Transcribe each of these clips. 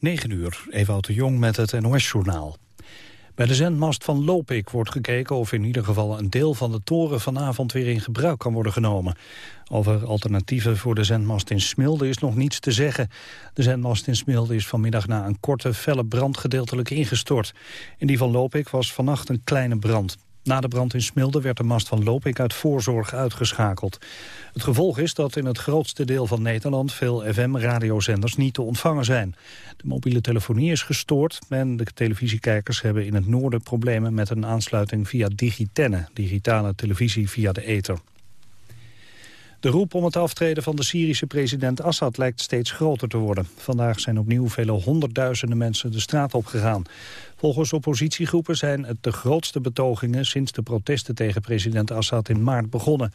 9 uur, Ewout de Jong met het NOS-journaal. Bij de zendmast van Lopik wordt gekeken of in ieder geval een deel van de toren vanavond weer in gebruik kan worden genomen. Over alternatieven voor de zendmast in Smilde is nog niets te zeggen. De zendmast in Smilde is vanmiddag na een korte, felle brand gedeeltelijk ingestort. In die van Lopik was vannacht een kleine brand. Na de brand in Smilde werd de mast van Lopik uit voorzorg uitgeschakeld. Het gevolg is dat in het grootste deel van Nederland veel FM-radiozenders niet te ontvangen zijn. De mobiele telefonie is gestoord en de televisiekijkers hebben in het noorden problemen met een aansluiting via Digitenne, digitale televisie via de ether. De roep om het aftreden van de Syrische president Assad lijkt steeds groter te worden. Vandaag zijn opnieuw vele honderdduizenden mensen de straat opgegaan. Volgens oppositiegroepen zijn het de grootste betogingen sinds de protesten tegen president Assad in maart begonnen.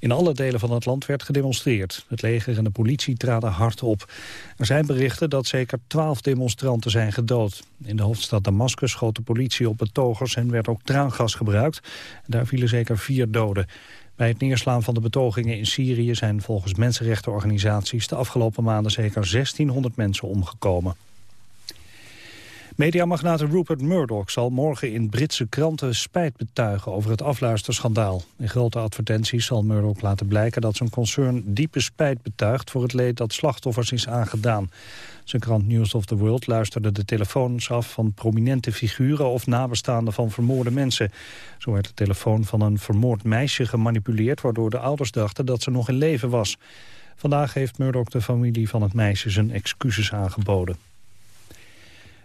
In alle delen van het land werd gedemonstreerd. Het leger en de politie traden hard op. Er zijn berichten dat zeker twaalf demonstranten zijn gedood. In de hoofdstad Damascus schoot de politie op betogers en werd ook traangas gebruikt. Daar vielen zeker vier doden. Bij het neerslaan van de betogingen in Syrië zijn volgens mensenrechtenorganisaties de afgelopen maanden zeker 1600 mensen omgekomen. Mediamagnaat Rupert Murdoch zal morgen in Britse kranten spijt betuigen over het afluisterschandaal. In grote advertenties zal Murdoch laten blijken dat zijn concern diepe spijt betuigt voor het leed dat slachtoffers is aangedaan. Zijn krant News of the World luisterde de telefoons af van prominente figuren of nabestaanden van vermoorde mensen. Zo werd de telefoon van een vermoord meisje gemanipuleerd waardoor de ouders dachten dat ze nog in leven was. Vandaag heeft Murdoch de familie van het meisje zijn excuses aangeboden.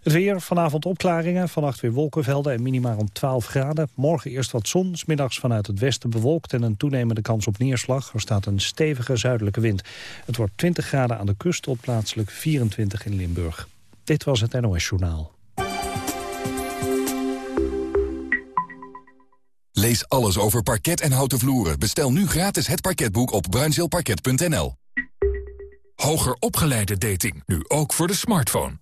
Het weer, vanavond opklaringen, vannacht weer wolkenvelden en minima rond 12 graden. Morgen eerst wat zon, smiddags vanuit het westen bewolkt en een toenemende kans op neerslag. Er staat een stevige zuidelijke wind. Het wordt 20 graden aan de kust tot plaatselijk 24 in Limburg. Dit was het NOS Journaal. Lees alles over parket en houten vloeren. Bestel nu gratis het parketboek op bruinzeelparket.nl. Hoger opgeleide dating, nu ook voor de smartphone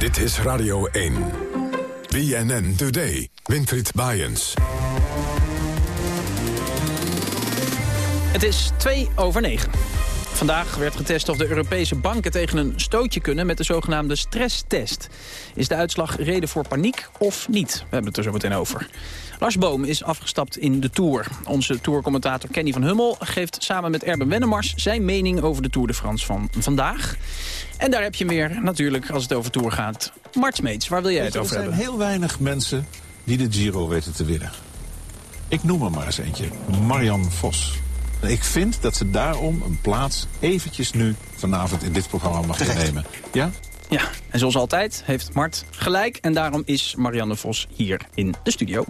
Dit is Radio 1. BNN Today. Winfried Bajens. Het is 2 over 9. Vandaag werd getest of de Europese banken tegen een stootje kunnen met de zogenaamde stresstest. Is de uitslag reden voor paniek of niet? We hebben het er zo meteen over. Lars Boom is afgestapt in de Tour. Onze tourcommentator Kenny van Hummel geeft samen met Erben Wennemars... zijn mening over de Tour de France van vandaag. En daar heb je meer natuurlijk als het over Tour gaat. Mart Smeets, waar wil jij het over hebben? Er zijn heel weinig mensen die de Giro weten te winnen. Ik noem er maar eens eentje. Marian Vos. Ik vind dat ze daarom een plaats eventjes nu vanavond in dit programma mag innemen. Ja? Ja, en zoals altijd heeft Mart gelijk. En daarom is Marianne Vos hier in de studio.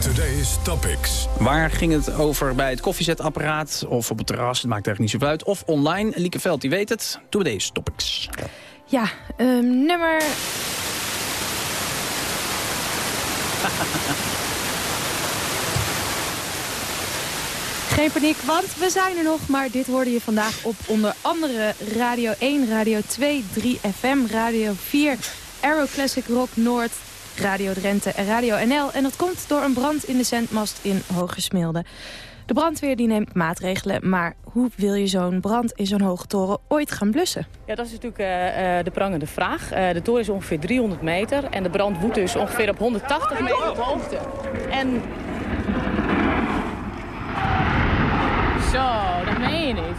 Today's Topics. Waar ging het over bij het koffiezetapparaat of op het terras? Het maakt eigenlijk niet zoveel uit. Of online. Lieke Veld, die weet het. Today's Topics. Ja, um, nummer... Geen paniek, want we zijn er nog. Maar dit hoorde je vandaag op onder andere Radio 1, Radio 2, 3 FM, Radio 4... Aero Classic Rock Noord, Radio Drenthe en Radio NL. En dat komt door een brand in de zendmast in Hogesmilde. De brandweer die neemt maatregelen, maar hoe wil je zo'n brand in zo'n hoge toren ooit gaan blussen? Ja, dat is natuurlijk uh, de prangende vraag. Uh, de toren is ongeveer 300 meter en de brand woedt dus ongeveer op 180 meter hoogte. En... Zo, dat meen je niet.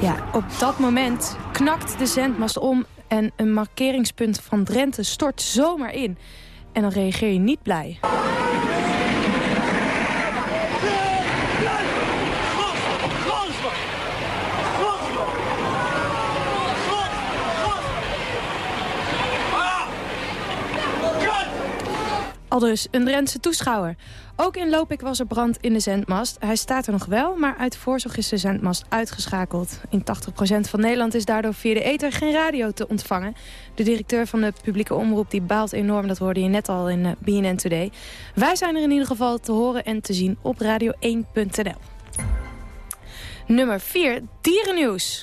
Ja, op dat moment knakt de zendmast om en een markeringspunt van Drenthe stort zomaar in. En dan reageer je niet blij. Al dus een Drentse toeschouwer. Ook in Lopik was er brand in de zendmast. Hij staat er nog wel, maar uit voorzorg is de zendmast uitgeschakeld. In 80% van Nederland is daardoor via de ether geen radio te ontvangen. De directeur van de publieke omroep die baalt enorm, dat hoorde je net al in eh, BNN Today. Wij zijn er in ieder geval te horen en te zien op radio1.nl. Nummer 4, dierennieuws.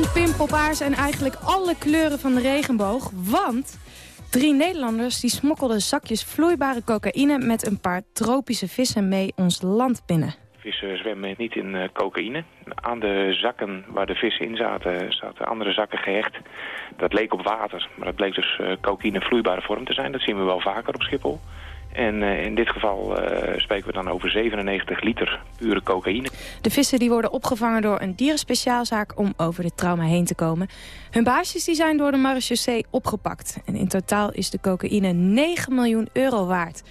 En zijn eigenlijk alle kleuren van de regenboog. Want drie Nederlanders die smokkelden zakjes vloeibare cocaïne... met een paar tropische vissen mee ons land binnen. Vissen zwemmen niet in uh, cocaïne. Aan de zakken waar de vissen in zaten, zaten andere zakken gehecht. Dat leek op water, maar dat bleek dus uh, cocaïne vloeibare vorm te zijn. Dat zien we wel vaker op Schiphol. En uh, in dit geval uh, spreken we dan over 97 liter pure cocaïne. De vissen die worden opgevangen door een dierenspeciaalzaak om over dit trauma heen te komen. Hun baasjes die zijn door de marechaussee opgepakt. En in totaal is de cocaïne 9 miljoen euro waard.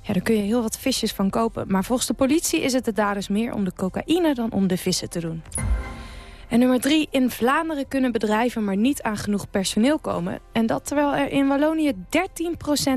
Ja, daar kun je heel wat visjes van kopen. Maar volgens de politie is het de daders meer om de cocaïne dan om de vissen te doen. En nummer drie, in Vlaanderen kunnen bedrijven maar niet aan genoeg personeel komen. En dat terwijl er in Wallonië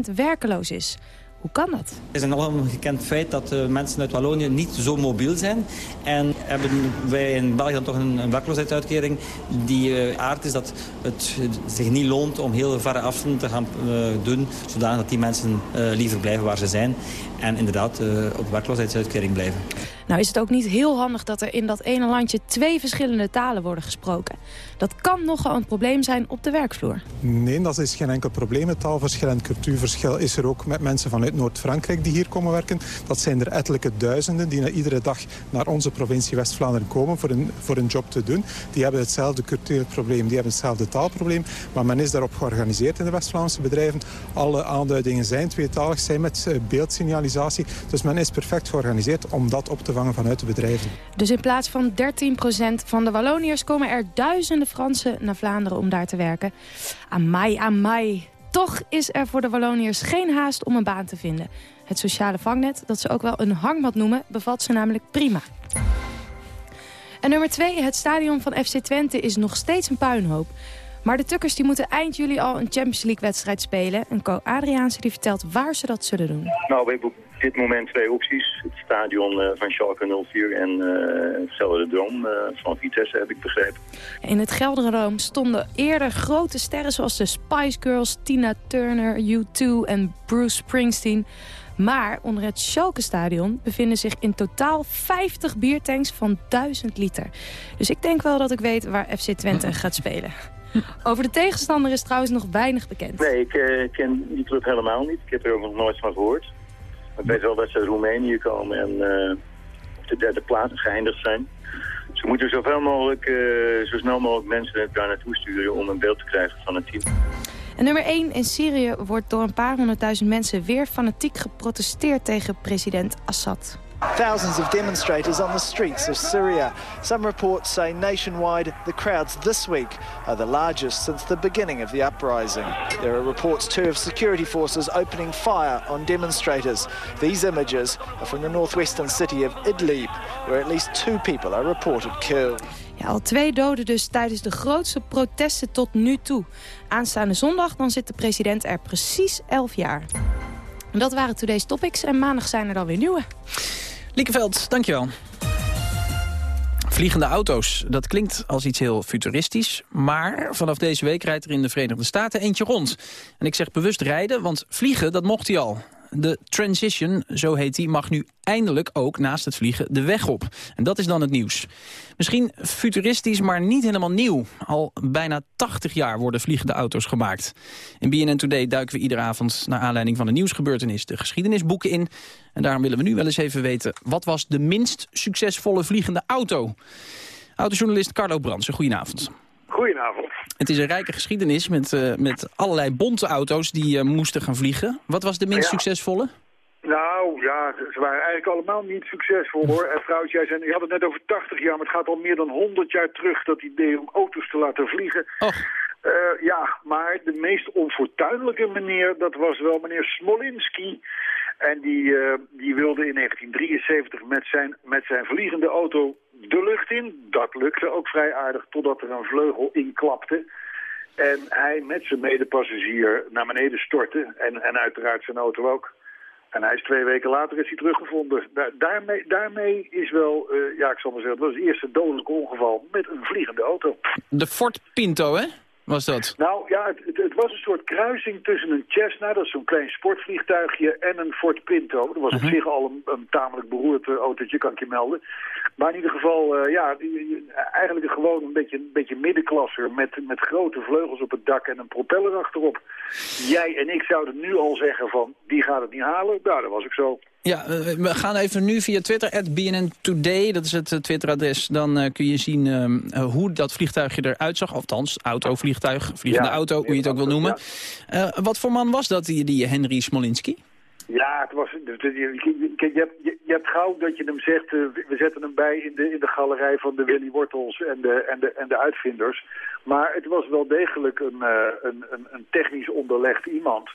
13% werkeloos is. Hoe kan dat? Het is een ongekend feit dat uh, mensen uit Wallonië niet zo mobiel zijn. En hebben wij in België dan toch een, werkloosheidsuitkering die uh, aard is dat het zich niet loont om heel verre afstanden te gaan uh, doen, zodanig dat die mensen liever blijven waar ze zijn en inderdaad op werkloosheidsuitkering blijven. Nou is het ook niet heel handig dat er in dat ene landje twee verschillende talen worden gesproken. Dat kan nogal een probleem zijn op de werkvloer. Nee, dat is geen enkel probleem. Het taalverschil en cultuurverschil is er ook met mensen vanuit Noord-Frankrijk die hier komen werken. Dat zijn er ettelijke duizenden die iedere dag naar onze provincie West-Vlaanderen komen voor een, voor een job te doen. Die hebben hetzelfde cultuurprobleem, die hebben hetzelfde taalprobleem. Maar men is daarop georganiseerd in de West-Vlaamse bedrijven. Alle aanduidingen zijn tweetalig, zijn met beeldsignalisatie. Dus men is perfect georganiseerd om dat op te vangen vanuit de bedrijven. Dus in plaats van 13% van de Walloniërs komen er duizenden Fransen naar Vlaanderen om daar te werken. Amai, amai. Toch is er voor de Walloniërs geen haast om een baan te vinden. Het sociale vangnet, dat ze ook wel een hangmat noemen, bevat ze namelijk prima. En nummer 2, het stadion van FC Twente is nog steeds een puinhoop. Maar de Tukkers die moeten eind juli al een Champions League wedstrijd spelen. En Co Adriaanse die vertelt waar ze dat zullen doen. Nou, we dit moment twee opties. Het stadion uh, van Schalke 04 en uh, het Geldere Droom uh, van Vitesse, heb ik begrepen. In het Geldere Droom stonden eerder grote sterren zoals de Spice Girls, Tina Turner, U2 en Bruce Springsteen. Maar onder het Schalke-stadion bevinden zich in totaal 50 biertanks van 1000 liter. Dus ik denk wel dat ik weet waar FC Twente gaat spelen. Over de tegenstander is trouwens nog weinig bekend. Nee, ik uh, ken die club helemaal niet. Ik heb er ook nog nooit van gehoord. Weet wel dat ze uit Roemenië komen en uh, op de derde plaats geëindigd zijn. Ze moeten zoveel mogelijk, uh, zo snel mogelijk mensen daar naartoe sturen om een beeld te krijgen van het team. En nummer 1 in Syrië wordt door een paar honderdduizend mensen weer fanatiek geprotesteerd tegen president Assad. Thousands of demonstrators on the streets of Syria. Some reports say nationwide the crowds this week are the largest since the beginning of the uprising. There are reports too of security forces opening fire on demonstrators. These images are from the northwestern city of Idlib, where at least two people are reported killed. Al twee doden dus tijdens de grootste protesten tot nu toe. Aanstaande zondag dan zit de president er precies 11 jaar. Dat waren Today's Topics en maandag zijn er dan weer nieuwe. Liekeveld, dankjewel. Vliegende auto's, dat klinkt als iets heel futuristisch. Maar vanaf deze week rijdt er in de Verenigde Staten eentje rond. En ik zeg bewust rijden, want vliegen, dat mocht hij al. De Transition, zo heet die, mag nu eindelijk ook naast het vliegen de weg op. En dat is dan het nieuws. Misschien futuristisch, maar niet helemaal nieuw. Al bijna 80 jaar worden vliegende auto's gemaakt. In BNN Today duiken we iedere avond... naar aanleiding van een nieuwsgebeurtenis de geschiedenisboeken in. En daarom willen we nu wel eens even weten... wat was de minst succesvolle vliegende auto? Autojournalist Carlo Brandsen, goedenavond. Goedenavond. Het is een rijke geschiedenis met, uh, met allerlei bonte auto's die uh, moesten gaan vliegen. Wat was de minst ja. succesvolle? Nou ja, ze waren eigenlijk allemaal niet succesvol hoor. En trouwens, jij zei, je had het net over 80 jaar, maar het gaat al meer dan 100 jaar terug dat idee om auto's te laten vliegen. Och. Uh, ja, maar de meest onfortuinlijke meneer, dat was wel meneer Smolinski. En die, eh, die wilde in 1973 met zijn, met zijn vliegende auto de lucht in. Dat lukte ook vrij aardig, totdat er een vleugel inklapte. En hij met zijn medepassagier naar beneden stortte. En, en uiteraard zijn auto ook. En hij is twee weken later is hij teruggevonden. daarmee, daarmee is wel, uh, ja ik zal maar zeggen, dat was het eerste dodelijke ongeval met een vliegende auto. De Ford Pinto, hè? Was dat? Nou ja, het, het, was een soort kruising tussen een Cessna, dat is zo'n klein sportvliegtuigje, en een Ford Pinto. Dat was op mhm. zich al een, een, tamelijk beroerd uh, autootje, kan ik je melden. Maar in ieder geval, uh, ja, eigenlijk gewoon een beetje, een beetje middenklasser met, met grote vleugels op het dak en een propeller achterop. Jij en ik zouden nu al zeggen van, die gaat het niet halen. Nou, dat was ook zo. Ja, eh, we gaan even nu via Twitter, at BNN Today, dat is het eh, Twitteradres. Dan uh, kun je zien uh, hoe dat vliegtuigje eruit zag. Althans, auto-vliegtuig, vliegende auto, hoe je het ook wil noemen. Uh, wat voor man was dat, die, die Henry Smolinski? Ja, het was, je, je, je, je hebt gauw dat je hem zegt, we zetten hem bij in de, in de galerij van de Willy Wortels en de, en, de, en de uitvinders. Maar het was wel degelijk een, een, een, een technisch onderlegd iemand.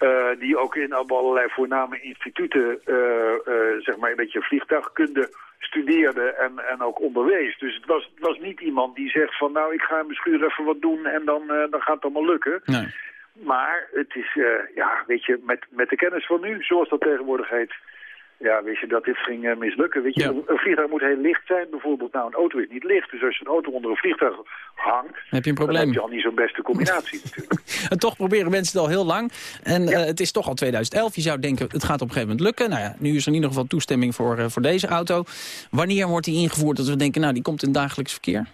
Uh, die ook in allerlei voorname instituten, uh, uh, zeg maar een beetje vliegtuigkunde studeerde en, en ook onderwees. Dus het was, het was niet iemand die zegt van nou ik ga in mijn schuur even wat doen en dan, dan gaat het allemaal lukken. Nee. Maar het is, ja weet je, met, met de kennis van nu, zoals dat tegenwoordig heet, ja, weet je, dat dit ging uh, mislukken. Weet je, een vliegtuig moet heel licht zijn bijvoorbeeld. Nou, een auto is niet licht. Dus als je een auto onder een vliegtuig hangt... Heb je een probleem. Dan heb je al niet zo'n beste combinatie natuurlijk. en toch proberen mensen het al heel lang. En uh, het is toch al 2011. Je zou denken, het gaat op een gegeven moment lukken. Nou ja, nu is er in ieder geval toestemming voor, uh, voor deze auto. Wanneer wordt die ingevoerd dat we denken, nou, die komt in dagelijks verkeer?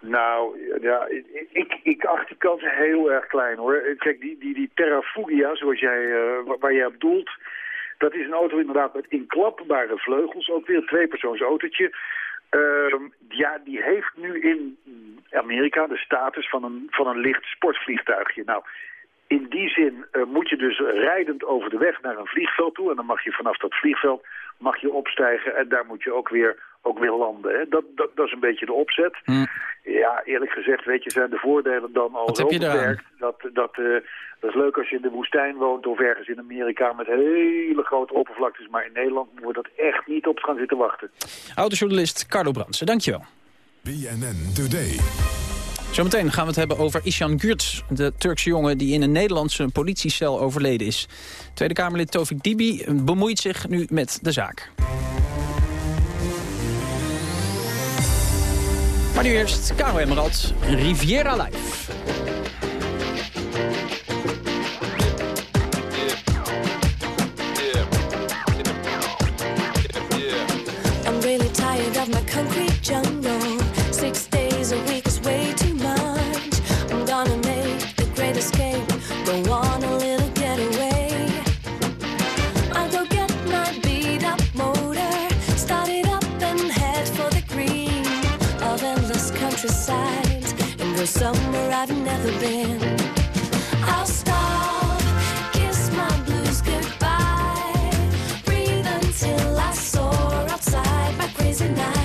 Nou, ja, ik, ik acht die kans heel erg klein hoor. Kijk, die, die, die Terra Fugia, zoals jij, uh, waar jij op doelt... Dat is een auto inderdaad met inklapbare vleugels. Ook weer een tweepersoons autootje. Uh, ja, die heeft nu in Amerika de status van een, van een licht sportvliegtuigje. Nou, in die zin uh, moet je dus rijdend over de weg naar een vliegveld toe. En dan mag je vanaf dat vliegveld mag je opstijgen en daar moet je ook weer, ook weer landen. Hè. Dat, dat, dat is een beetje de opzet. Hm. Ja, eerlijk gezegd, weet je, zijn de voordelen dan al zo beperkt. Dat, dat, uh, dat is leuk als je in de woestijn woont of ergens in Amerika met hele grote oppervlaktes. Maar in Nederland moeten we dat echt niet op gaan zitten wachten. Autojournalist Carlo Brandsen, dankjewel. BNN Today. Zometeen gaan we het hebben over Ishan Gürt, de Turkse jongen die in een Nederlandse politiecel overleden is. Tweede Kamerlid Tovik Dibi bemoeit zich nu met de zaak. Maar nu eerst Caro Emerald, Riviera Live. Countryside. And go somewhere I've never been. I'll stop, kiss my blues goodbye. Breathe until I soar outside my crazy nights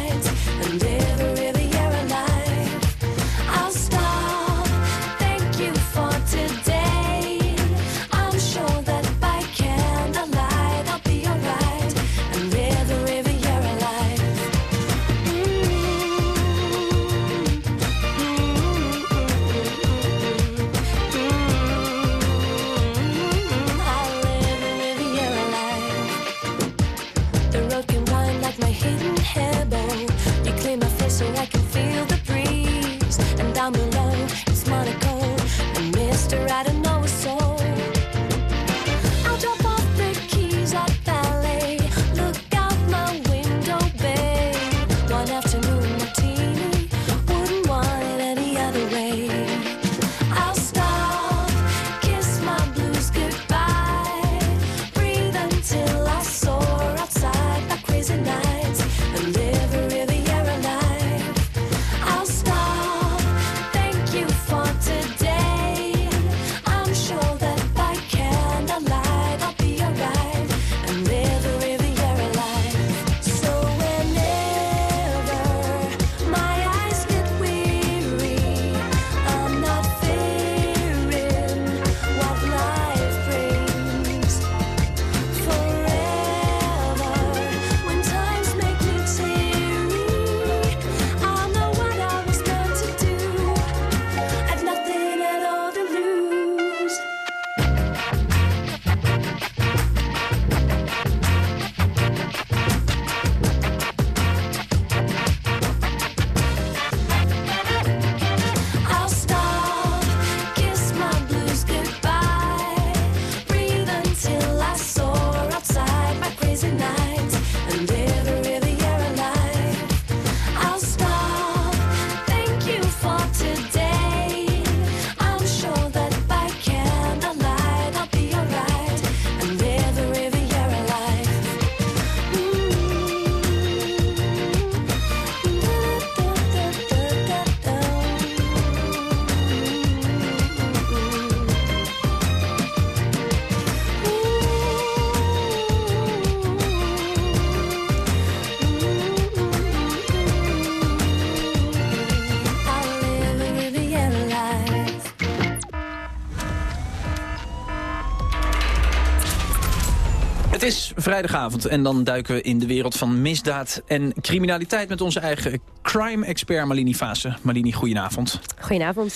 vrijdagavond en dan duiken we in de wereld van misdaad en criminaliteit... met onze eigen crime-expert Malini Fase. Malini, goedenavond. Goedenavond.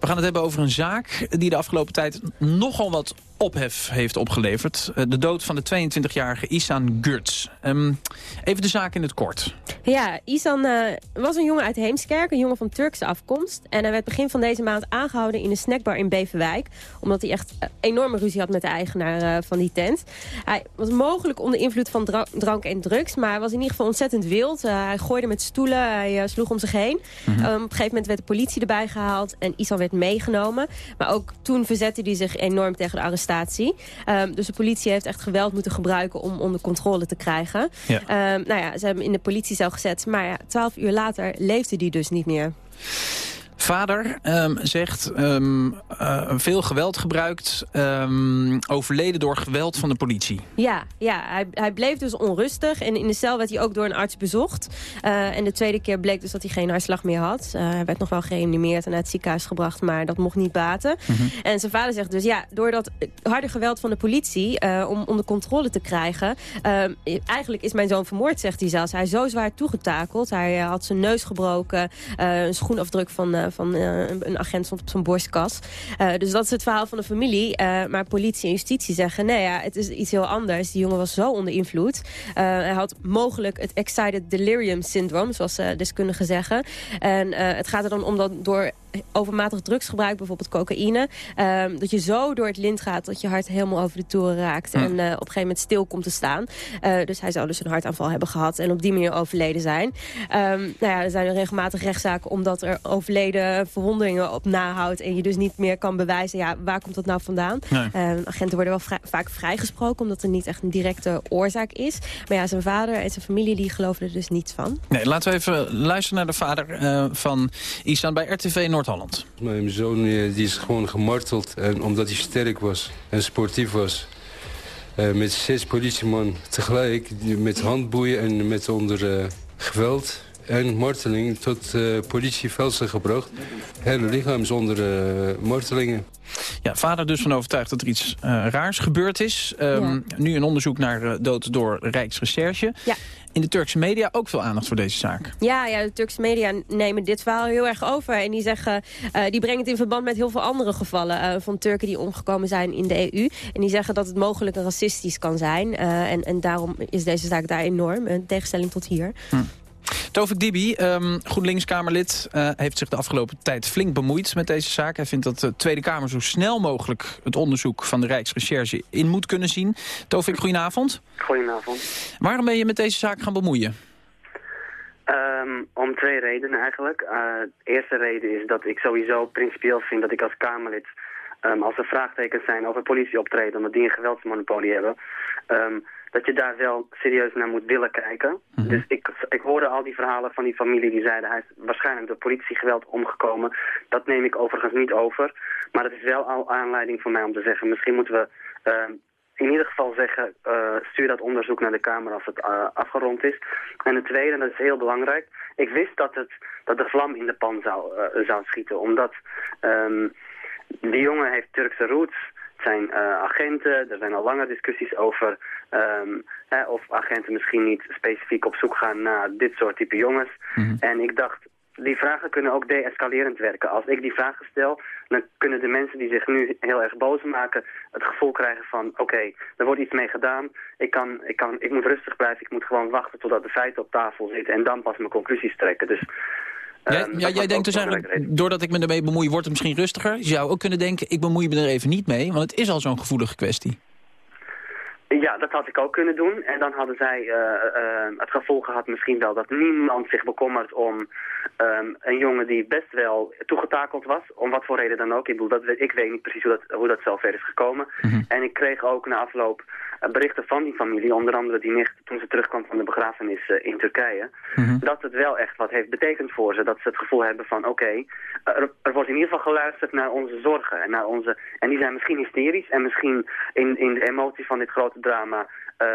We gaan het hebben over een zaak die de afgelopen tijd nogal wat ophef heeft opgeleverd. Eh, de dood van de 22-jarige Isan Gurts. Um, even de zaak in het kort. Ja, Isan uh, was een jongen uit Heemskerk, een jongen van Turkse afkomst. En hij werd begin van deze maand aangehouden in een snackbar in Beverwijk. Omdat hij echt enorme ruzie had met de eigenaar uh, van die tent. Hij was mogelijk onder invloed van dra drank en drugs. Maar hij was in ieder geval ontzettend wild. hij gooide met stoelen, hij sloeg om zich heen. Mm -hmm. um, op een gegeven moment werd de politie erbij gehaald. En Isan werd meegenomen. Maar ook toen verzette hij zich enorm tegen de arrestatie. Um, dus de politie heeft echt geweld moeten gebruiken om onder controle te krijgen. Ja. Um, nou ja, ze hebben hem in de politiecel gezet. Maar ja, twaalf uur later leefde die dus niet meer. Vader um, zegt um, uh, veel geweld gebruikt, um, overleden door geweld van de politie. Ja, ja hij, hij, bleef dus onrustig en in de cel werd hij ook door een arts bezocht. Uh, en de tweede keer bleek dus dat hij geen hartslag meer had. Uh, hij werd nog wel gereanimeerd en naar het ziekenhuis gebracht, maar dat mocht niet baten. Mm -hmm. En zijn vader zegt dus, ja, door dat harde geweld van de politie om onder controle te krijgen... eigenlijk is mijn zoon vermoord, zegt hij zelfs. Hij is zo zwaar toegetakeld. Hij had zijn neus gebroken, een schoenafdruk van van uh, een agent stond op zijn borstkas. Uh, dus dat is het verhaal van de familie. Maar politie en justitie zeggen, nee ja, het is iets heel anders. Die jongen was zo onder invloed. hij had mogelijk het excited delirium syndrome, zoals deskundigen zeggen. En het gaat er dan om dat door overmatig drugsgebruik, bijvoorbeeld cocaïne... Um, dat je zo door het lint gaat dat je hart helemaal over de toeren raakt... en uh, op een gegeven moment stil komt te staan. Uh, dus hij zou dus een hartaanval hebben gehad en op die manier overleden zijn. Um, nou ja, er zijn regelmatig rechtszaken omdat er overleden verwondingen op nahoudt... en je dus niet meer kan bewijzen, ja, waar komt dat nou vandaan? Nee. Uh, agenten worden wel vrij, vaak vrijgesproken omdat er niet echt een directe oorzaak is. Maar ja, zijn vader en zijn familie die geloven er dus niets van. Nee, laten we even luisteren naar de vader uh, van Isan bij RTV Noord Noord-Holland. Mijn zoon die is gewoon gemarteld. En omdat hij sterk was en sportief was. Uh, met zes politieman tegelijk. Met handboeien en met onder uh, geweld en marteling tot uh, gebracht. Hele lichaam zonder uh, martelingen. Ja, vader dus van overtuigd dat er iets uh, raars gebeurd is. Um, ja. Nu een onderzoek naar dood door Rijksrecherche. Ja. In de Turkse media ook veel aandacht voor deze zaak. Ja, ja de Turkse media nemen dit verhaal heel erg over. En die, zeggen, uh, die brengen het in verband met heel veel andere gevallen... Uh, van Turken die omgekomen zijn in de EU. En die zeggen dat het mogelijk racistisch kan zijn. Uh, en, en daarom is deze zaak daar enorm, in tegenstelling tot hier. Hm. Tovik Dibi, um, GroenLinks-Kamerlid, uh, heeft zich de afgelopen tijd flink bemoeid met deze zaak. Hij vindt dat de Tweede Kamer zo snel mogelijk het onderzoek van de Rijksrecherche in moet kunnen zien. Tovik, goedenavond. Goedenavond. Waarom ben je met deze zaak gaan bemoeien? Um, om twee redenen eigenlijk. Uh, de eerste reden is dat ik sowieso principieel vind dat ik als Kamerlid... Um, als er vraagtekens zijn over politieoptreden, omdat die een geweldsmonopolie hebben... Um, dat je daar wel serieus naar moet willen kijken. Mm -hmm. Dus ik, ik hoorde al die verhalen van die familie die zeiden... hij is waarschijnlijk door politiegeweld omgekomen. Dat neem ik overigens niet over. Maar het is wel al aanleiding voor mij om te zeggen... misschien moeten we uh, in ieder geval zeggen... Uh, stuur dat onderzoek naar de Kamer als het uh, afgerond is. En het tweede, en dat is heel belangrijk... ik wist dat, het, dat de vlam in de pan zou, zou schieten. Omdat um, die jongen heeft Turkse roots zijn uh, agenten. Er zijn al lange discussies over um, hè, of agenten misschien niet specifiek op zoek gaan naar dit soort type jongens. Mm -hmm. En ik dacht, die vragen kunnen ook de-escalerend werken. Als ik die vragen stel, dan kunnen de mensen die zich nu heel erg boos maken... het gevoel krijgen van, oké, okay, er wordt iets mee gedaan. Ik, kan, ik, kan, ik moet rustig blijven, ik moet gewoon wachten totdat de feiten op tafel zitten... en dan pas mijn conclusies trekken. Dus ja, um, ja, jij denkt dus eigenlijk, doordat ik me ermee bemoei, wordt het misschien rustiger. Je zou ook kunnen denken, ik bemoei me er even niet mee, want het is al zo'n gevoelige kwestie. Ja, dat had ik ook kunnen doen. En dan hadden zij uh, uh, het gevoel gehad misschien wel dat niemand zich bekommert om um, een jongen die best wel toegetakeld was. Om wat voor reden dan ook. Ik, bedoel, dat, ik weet niet precies hoe dat, hoe dat zover is gekomen. Mm -hmm. En ik kreeg ook na afloop berichten van die familie, onder andere die nicht toen ze terugkwam van de begrafenis uh, in Turkije, mm -hmm. dat het wel echt wat heeft betekend voor ze. Dat ze het gevoel hebben van oké, okay, er, er, wordt in ieder geval geluisterd naar onze zorgen. En, naar onze, en die zijn misschien hysterisch en misschien in, in de emotie van dit grote drama uh,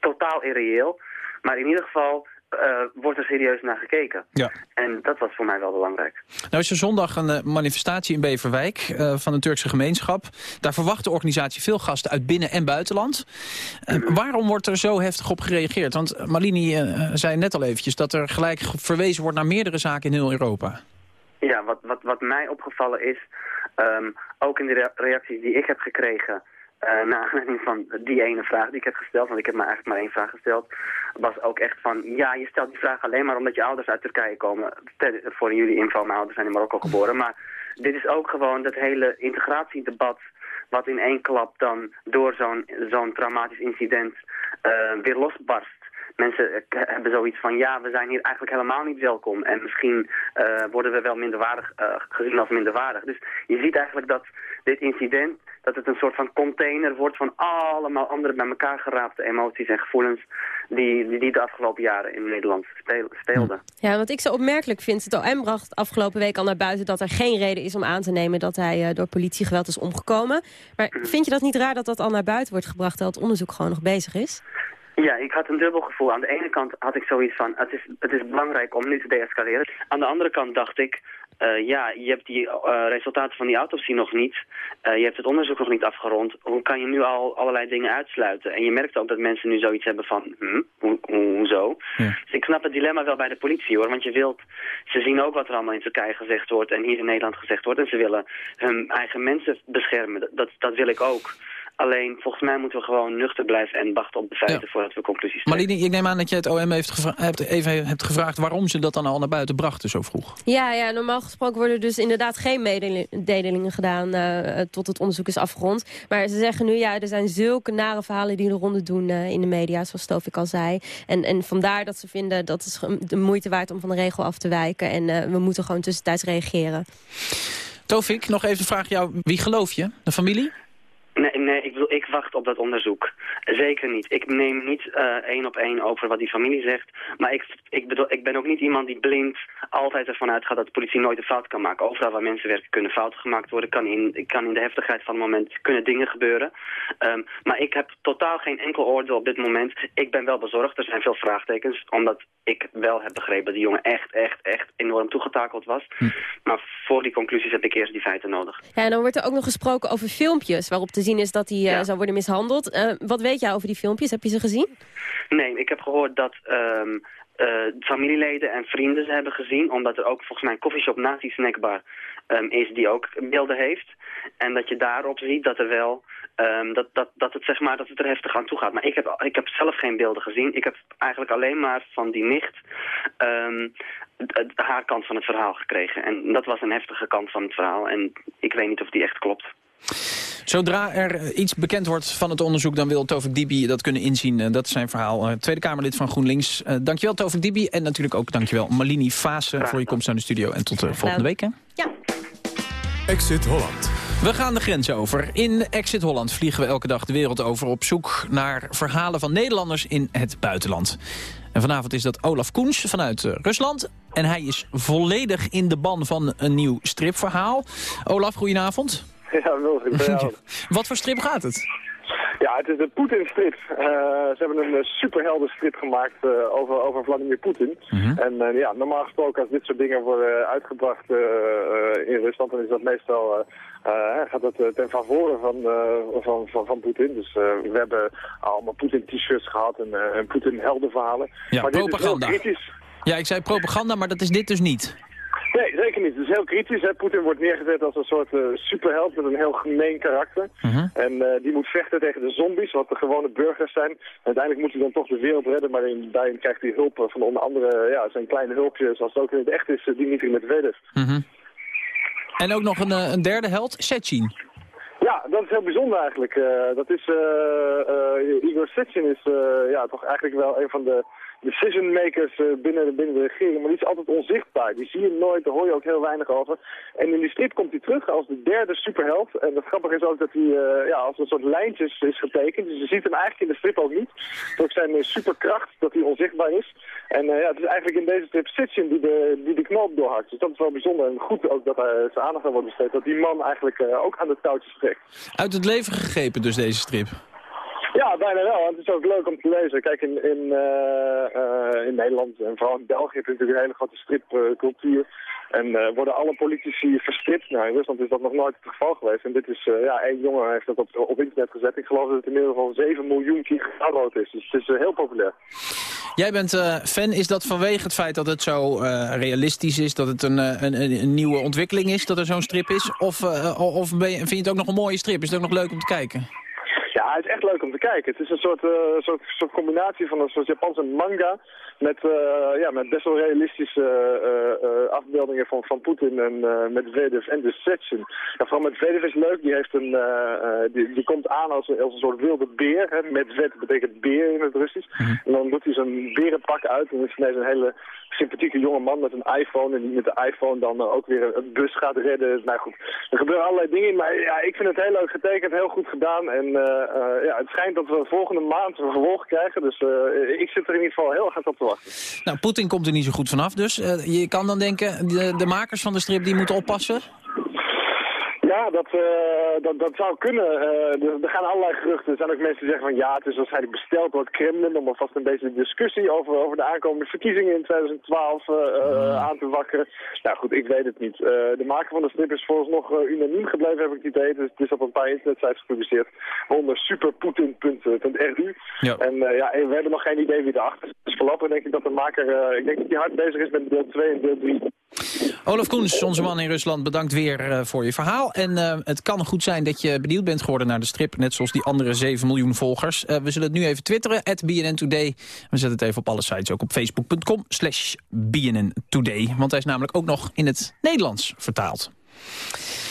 totaal irreëel. Maar in ieder geval wordt er serieus naar gekeken. Ja. En dat was voor mij wel belangrijk. Nou is er zondag een uh, manifestatie in Beverwijk uh, van de Turkse gemeenschap. Daar verwacht de organisatie veel gasten uit binnen- en buitenland. Uh, waarom wordt er zo heftig op gereageerd? Want Malini zei net al eventjes dat er gelijk verwezen wordt naar meerdere zaken in heel Europa. Ja, wat, wat, wat mij opgevallen is, um, ook in de reacties die ik heb gekregen... Uh, naar aanleiding van die ene vraag die ik heb gesteld, want ik heb maar eigenlijk maar één vraag gesteld, was ook echt van, ja, je stelt die vraag alleen maar omdat je ouders uit Turkije komen. Voor jullie info, mijn ouders zijn in Marokko geboren, maar dit is ook gewoon dat hele integratiedebat wat in één klap dan door zo'n zo'n traumatisch incident uh, weer losbarst. Mensen hebben zoiets van, ja, we zijn hier eigenlijk helemaal niet welkom. En misschien uh, worden we wel minderwaardig uh, gezien als minderwaardig. Dus je ziet eigenlijk dat dit incident, dat het een soort van container wordt van allemaal andere bij elkaar geraapte emoties en gevoelens die, die, die de afgelopen jaren in Nederland speelden. Ja, wat ik zo opmerkelijk vind, het OM bracht afgelopen week al naar buiten dat er geen reden is om aan te nemen dat hij uh, door politiegeweld is omgekomen. Maar vind je dat niet raar dat dat al naar buiten wordt gebracht terwijl het onderzoek gewoon nog bezig is? Ja, ik had een dubbel gevoel. Aan de ene kant had ik zoiets van, het is, het is belangrijk om nu te deescaleren. Aan de andere kant dacht ik, uh, ja, je hebt die uh, resultaten van die autopsie nog niet. Uh, je hebt het onderzoek nog niet afgerond. Hoe kan je nu al allerlei dingen uitsluiten? En je merkt ook dat mensen nu zoiets hebben van, hm, ho ho hoezo? Ja. Dus ik snap het dilemma wel bij de politie hoor. Want je wilt, ze zien ook wat er allemaal in Turkije gezegd wordt en hier in Nederland gezegd wordt. En ze willen hun eigen mensen beschermen. Dat, dat wil ik ook. Alleen, volgens mij moeten we gewoon nuchter blijven en wachten op de feiten ja. voordat we conclusies trekken. Malini, ik neem aan dat je het OM heeft hebt, even hebt gevraagd waarom ze dat dan al naar buiten brachten zo vroeg. Ja, ja normaal gesproken worden dus inderdaad geen mededelingen gedaan uh, tot het onderzoek is afgerond. Maar ze zeggen nu, ja, er zijn zulke nare verhalen die de ronde doen uh, in de media, zoals Stovik al zei. En, en vandaar dat ze vinden dat het de moeite waard om van de regel af te wijken. En uh, we moeten gewoon tussentijds reageren. Tofik, nog even een vraag jou. Wie geloof je? De familie? Nee, ik, wil, ik wacht op dat onderzoek. Zeker niet. Ik neem niet uh, één op één over wat die familie zegt. Maar ik, ik, bedoel, ik ben ook niet iemand die blind altijd ervan uitgaat dat de politie nooit een fout kan maken. Overal waar mensen werken kunnen fouten gemaakt worden. Kan in, kan in de heftigheid van het moment kunnen dingen gebeuren. Um, maar ik heb totaal geen enkel oordeel op dit moment. Ik ben wel bezorgd. Er zijn veel vraagtekens. Omdat ik wel heb begrepen dat die jongen echt, echt, echt enorm toegetakeld was. Hm. Maar voor die conclusies heb ik eerst die feiten nodig. Ja, en dan wordt er ook nog gesproken over filmpjes waarop te zien is dat hij ja. zou worden mishandeld. Uh, wat weet jij over die filmpjes? Heb je ze gezien? Nee, ik heb gehoord dat um, uh, familieleden en vrienden ze hebben gezien. Omdat er ook volgens mij een koffieshop naast die snackbar um, is die ook beelden heeft. En dat je daarop ziet dat er wel... Um, dat, dat, dat, het, zeg maar, dat het er heftig aan toe gaat. Maar ik heb, ik heb zelf geen beelden gezien. Ik heb eigenlijk alleen maar van die nicht um, haar kant van het verhaal gekregen. En dat was een heftige kant van het verhaal. En ik weet niet of die echt klopt. Zodra er iets bekend wordt van het onderzoek... dan wil Tovik Dibi dat kunnen inzien. Dat is zijn verhaal. Tweede Kamerlid van GroenLinks. Dankjewel Tovik Dibi. En natuurlijk ook dankjewel Malini Fase voor je komst aan de studio. En tot uh, volgende week. Hè? Ja. Exit Holland. We gaan de grens over. In Exit Holland vliegen we elke dag de wereld over... op zoek naar verhalen van Nederlanders in het buitenland. En vanavond is dat Olaf Koens vanuit Rusland. En hij is volledig in de ban van een nieuw stripverhaal. Olaf, goedenavond. Ja, wel Wat voor strip gaat het? Ja, het is de Poetin-strip. Uh, ze hebben een uh, superhelder strip gemaakt uh, over, over Vladimir Poetin. Mm -hmm. En ja, normaal gesproken als dit soort dingen worden uitgebracht in Rusland, dan is dat meestal... gaat dat ten favore van, van, van, van Poetin. Dus we hebben allemaal Poetin-t-shirts gehad en, en Poetin-heldenverhalen. Ja, maar propaganda. Dit is heel kritisch. Ja, ik zei propaganda, maar dat is dit dus niet. Nee, zeker niet. Het is heel kritisch. Poetin wordt neergezet als een soort uh, superheld met een heel gemeen karakter. Uh -huh. En uh, die moet vechten tegen de zombies, wat de gewone burgers zijn. Uiteindelijk moet hij dan toch de wereld redden, maar in, daarin krijgt hij hulp van onder andere ja, zijn kleine hulpje, zoals het ook in het echt is, Dimitri Medvedev. Uh -huh. En ook nog een, een derde held, Sechin. Ja, dat is heel bijzonder eigenlijk. Dat is, Igor Sechin is ja, toch eigenlijk wel een van de decision makers uh, binnen, binnen de regering, maar die is altijd onzichtbaar. Die zie je nooit, daar hoor je ook heel weinig over. En in die strip komt hij terug als de derde superheld. En het grappige is ook dat hij uh, ja, als een soort lijntjes is getekend. Dus je ziet hem eigenlijk in de strip ook niet. Door zijn uh, superkracht, dat hij onzichtbaar is. En ja, het is eigenlijk in deze strip Sitchin die de, die de knoop doorhakt. Dus dat is wel bijzonder en goed ook dat hij zijn aandacht aan wordt besteed. Dat die man eigenlijk ook aan de touwtjes trekt. Uit het leven gegrepen dus deze strip? Ja, bijna wel. Het is ook leuk om te lezen. Kijk, in, in, uh, in Nederland en vooral in België heb je natuurlijk een hele grote stripcultuur. En uh, worden alle politici verstript? Nou, in Rusland is dat nog nooit het geval geweest. En dit is, ja, één jongen heeft dat op, op internet gezet. Ik geloof dat het in ieder geval 7 miljoen keer gedownload is. Dus het is heel populair. Jij bent fan. Is dat vanwege het feit dat het zo realistisch is? Dat het een, een, een, nieuwe ontwikkeling is? Dat er zo'n strip is? Of, of ben je, vind je het ook nog een mooie strip? Is het ook nog leuk om te kijken? Ja, het is echt leuk om te kijken. Het is een soort, soort, soort combinatie van een soort Japanse manga met, uh, ja, met best wel realistische uh, uh, afbeeldingen van, van Poetin en uh, Medvedev en de Setsen. Ja, vooral Medvedev is leuk, die, heeft een, die, die komt aan als, als een soort wilde beer. Hè. Medved betekent beer in het Russisch. Mm En dan doet hij zo'n berenpak uit en is ineens een hele sympathieke jonge man met een iPhone en die met de iPhone dan ook weer een bus gaat redden. Nou goed, er gebeuren allerlei dingen, maar ja, ik vind het heel leuk getekend, heel goed gedaan. En ja, het schijnt dat we volgende maand een vervolg krijgen, dus ik zit er in ieder geval heel erg op te nou, Poetin komt er niet zo goed vanaf dus. Je kan dan denken, de, de makers van de strip die moeten oppassen? Ja, dat, uh, dat, dat zou kunnen. Uh, er, gaan allerlei geruchten. Er zijn ook mensen die zeggen van ja, het is waarschijnlijk besteld door het Kremlin om alvast een beetje discussie over, over de aankomende verkiezingen in 2012 uh, mm. aan te wakkeren. Nou goed, ik weet het niet. de maker van de strip is volgens nog unaniem gebleven, heb ik het idee. Dus het is op een paar internetsites gepubliceerd. Onder superpoetin.ru. Ja. En ja, we hebben nog geen idee wie erachter is. Dus voorlopig denk ik dat de maker, ik denk dat hij hard bezig is met deel 2 en deel 3. Olaf Koens, onze man in Rusland, bedankt weer voor je verhaal. En uh, het kan goed zijn dat je benieuwd bent geworden naar de strip... net zoals die andere 7 miljoen volgers. Uh, we zullen het nu even twitteren, at BNN Today. We zetten het even op alle sites, ook op facebook.com slash BNN Today. Want hij is namelijk ook nog in het Nederlands vertaald.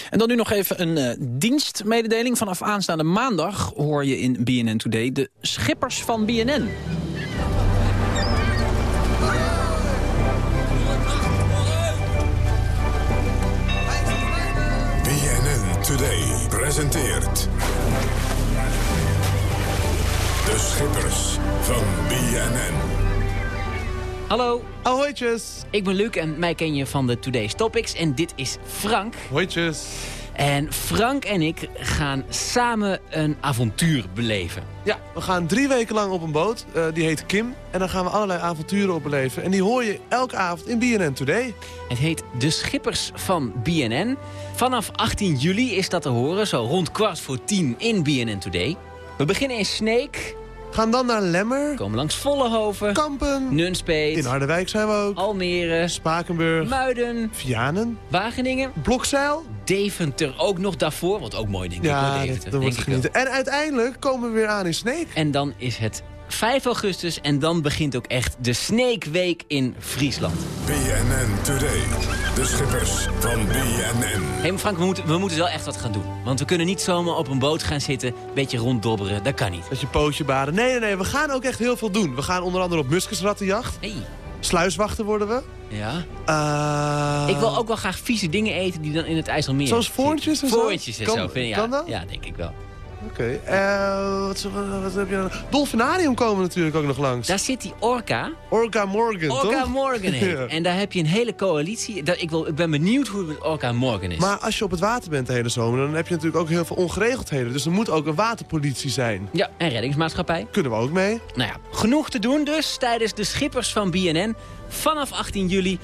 En dan nu nog even een uh, dienstmededeling. Vanaf aanstaande maandag hoor je in BNN Today de schippers van BNN. Presenteert... De Schippers van BNN. Hallo. Ahoytjes. Ik ben Luc en mij ken je van de Today's Topics. En dit is Frank. Hoytjes. En Frank en ik gaan samen een avontuur beleven. Ja, we gaan drie weken lang op een boot. Uh, die heet Kim. En dan gaan we allerlei avonturen op beleven. En die hoor je elke avond in BNN Today. Het heet De Schippers van BNN. Vanaf 18 juli is dat te horen, zo rond kwart voor tien in BNN Today. We beginnen in Sneek, Gaan dan naar Lemmer. Komen langs Vollenhoven. Kampen. Nunspeet. In Harderwijk zijn we ook. Almere. Spakenburg. Muiden. Vianen. Wageningen. Blokzeil. Deventer ook nog daarvoor. Want ook mooi denk ja, ik. Deventer, dat, wordt genieten. En uiteindelijk komen we weer aan in Sneek. En dan is het 5 augustus en dan begint ook echt de Snake Week in Friesland. BNN Today. De schippers van BNN. Hé hey, Frank, we moeten, we moeten wel echt wat gaan doen. Want we kunnen niet zomaar op een boot gaan zitten, een beetje ronddobberen. Dat kan niet. Dat je pootje baden. Nee, nee, nee. We gaan ook echt heel veel doen. We gaan onder andere op muskusrattenjacht. Hey. Sluiswachten worden we. Ja. Uh... Ik wil ook wel graag vieze dingen eten die dan in het IJsselmeer Zoals voorntjes en zo? Voorntjes en kan, zo. Vind, ja, kan dat? Ja, denk ik wel. Oké. Okay. Uh, wat, wat, heb je dan? Dolfinarium komen natuurlijk ook nog langs. Daar zit die Orca. Orca Morgan, Orca toch? Morgan heet. ja. En daar heb je een hele coalitie. Dat, ik, wil, ik ben benieuwd hoe het met Orca Morgan is. Maar als je op het water bent de hele zomer... dan heb je natuurlijk ook heel veel ongeregeldheden. Dus er moet ook een waterpolitie zijn. Ja, en reddingsmaatschappij. Kunnen we ook mee. Nou ja, genoeg te doen dus tijdens de schippers van BNN. Vanaf 18 juli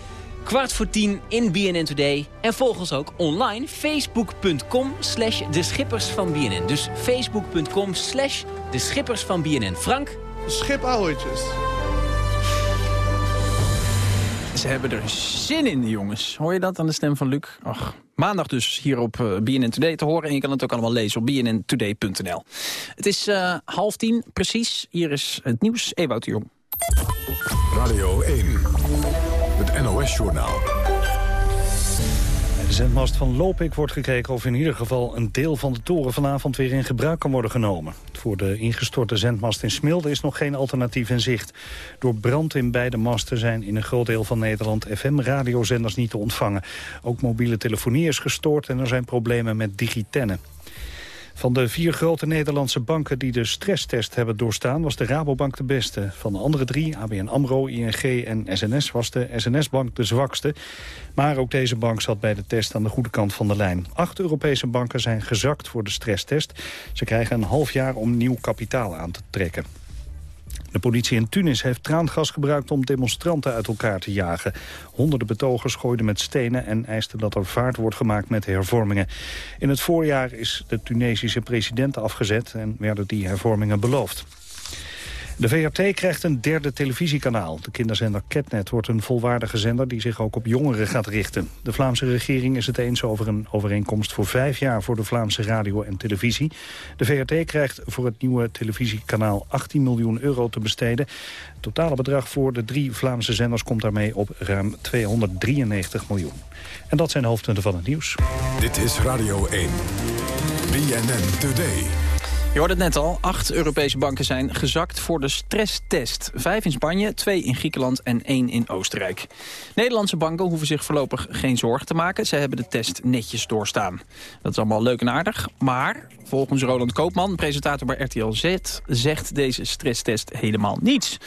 kwart voor tien in BNN Today. En volg ons ook online, facebook.com slash de schippers van BNN. Dus facebook.com slash de schippers van BNN. Frank? Schipouwtjes. Ze hebben er zin in, jongens. Hoor je dat aan de stem van Luc? Ach, maandag dus hier op uh, BNN Today te horen. En je kan het ook allemaal lezen op bnntoday.nl. Het is uh, half tien, precies. Hier is het nieuws. Ewout de Jong. Radio 1. Het NOS-journaal. Bij de zendmast van Lopik wordt gekeken of in ieder geval een deel van de toren vanavond weer in gebruik kan worden genomen. Voor de ingestorte zendmast in Smilde is nog geen alternatief in zicht. Door brand in beide masten zijn in een groot deel van Nederland FM-radiozenders niet te ontvangen. Ook mobiele telefonie is gestoord en er zijn problemen met digitennen. Van de vier grote Nederlandse banken die de stresstest hebben doorstaan... was de Rabobank de beste. Van de andere drie, ABN AMRO, ING en SNS... was de SNS-bank de zwakste. Maar ook deze bank zat bij de test aan de goede kant van de lijn. Acht Europese banken zijn gezakt voor de stresstest. Ze krijgen een half jaar om nieuw kapitaal aan te trekken. De politie in Tunis heeft traangas gebruikt om demonstranten uit elkaar te jagen. Honderden betogers gooiden met stenen en eisten dat er vaart wordt gemaakt met hervormingen. In het voorjaar is de Tunesische president afgezet en werden die hervormingen beloofd. De VRT krijgt een derde televisiekanaal. De kinderzender Ketnet wordt een volwaardige zender die zich ook op jongeren gaat richten. De Vlaamse regering is het eens over een overeenkomst voor vijf jaar voor de Vlaamse radio en televisie. De VRT krijgt voor het nieuwe televisiekanaal 18 miljoen euro te besteden. Het totale bedrag voor de drie Vlaamse zenders komt daarmee op ruim 293 miljoen. En dat zijn de hoofdpunten van het nieuws. Dit is Radio 1. BNN Today. Je hoorde het net al, acht Europese banken zijn gezakt voor de stresstest. Vijf in Spanje, twee in Griekenland en één in Oostenrijk. Nederlandse banken hoeven zich voorlopig geen zorgen te maken. Ze hebben de test netjes doorstaan. Dat is allemaal leuk en aardig, maar volgens Roland Koopman, presentator bij RTL Z... zegt deze stresstest helemaal niets.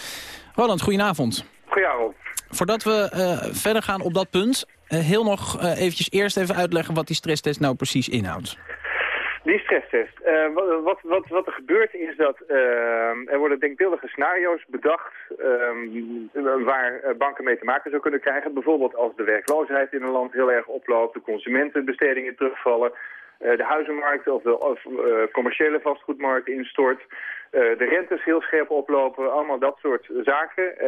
Roland, goedenavond. Goedenavond. Voordat we uh, verder gaan op dat punt... Uh, heel nog uh, eventjes eerst even uitleggen wat die stresstest nou precies inhoudt. Die stresstest. Uh, wat, wat, wat er gebeurt is dat uh, er worden denkbeeldige scenario's bedacht uh, waar banken mee te maken zou kunnen krijgen. Bijvoorbeeld als de werkloosheid in een land heel erg oploopt, de consumentenbestedingen terugvallen, de huizenmarkt of de of, commerciële vastgoedmarkt instort. de rentes heel scherp oplopen, allemaal dat soort zaken.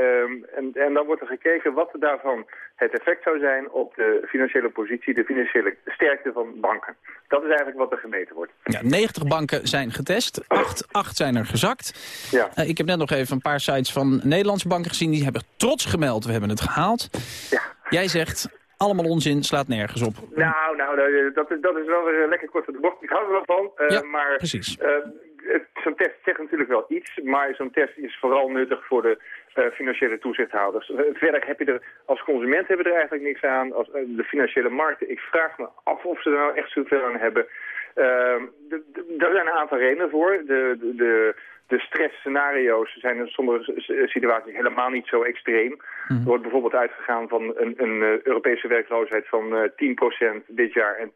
en, en dan wordt er gekeken wat daarvan het effect zou zijn op de financiële positie, de financiële sterkte van banken. Dat is eigenlijk wat er gemeten wordt. Ja, 90 banken zijn getest, 8, 8 zijn er gezakt. Ja. Uh, ik heb net nog even een paar sites van Nederlandse banken gezien, die hebben trots gemeld, we hebben het gehaald. Ja. Jij zegt, allemaal onzin, slaat nergens op. Nou, nou dat, is, dat is wel weer lekker kort op de bocht. Ik hou er wel van. Uh, ja, maar, precies. Uh, zo'n test zegt natuurlijk wel iets, maar zo'n test is vooral nuttig voor de uh, financiële toezichthouders. verder heb je er als consument hebben er eigenlijk niks aan. Als, de financiële markten, ik vraag me af of ze er nou echt zoveel aan hebben. er zijn een aantal redenen voor. De, de, de, de stressscenario's zijn in sommige situaties helemaal niet zo extreem. Mm. Er wordt bijvoorbeeld uitgegaan van een, een Europese werkloosheid van 10% dit jaar en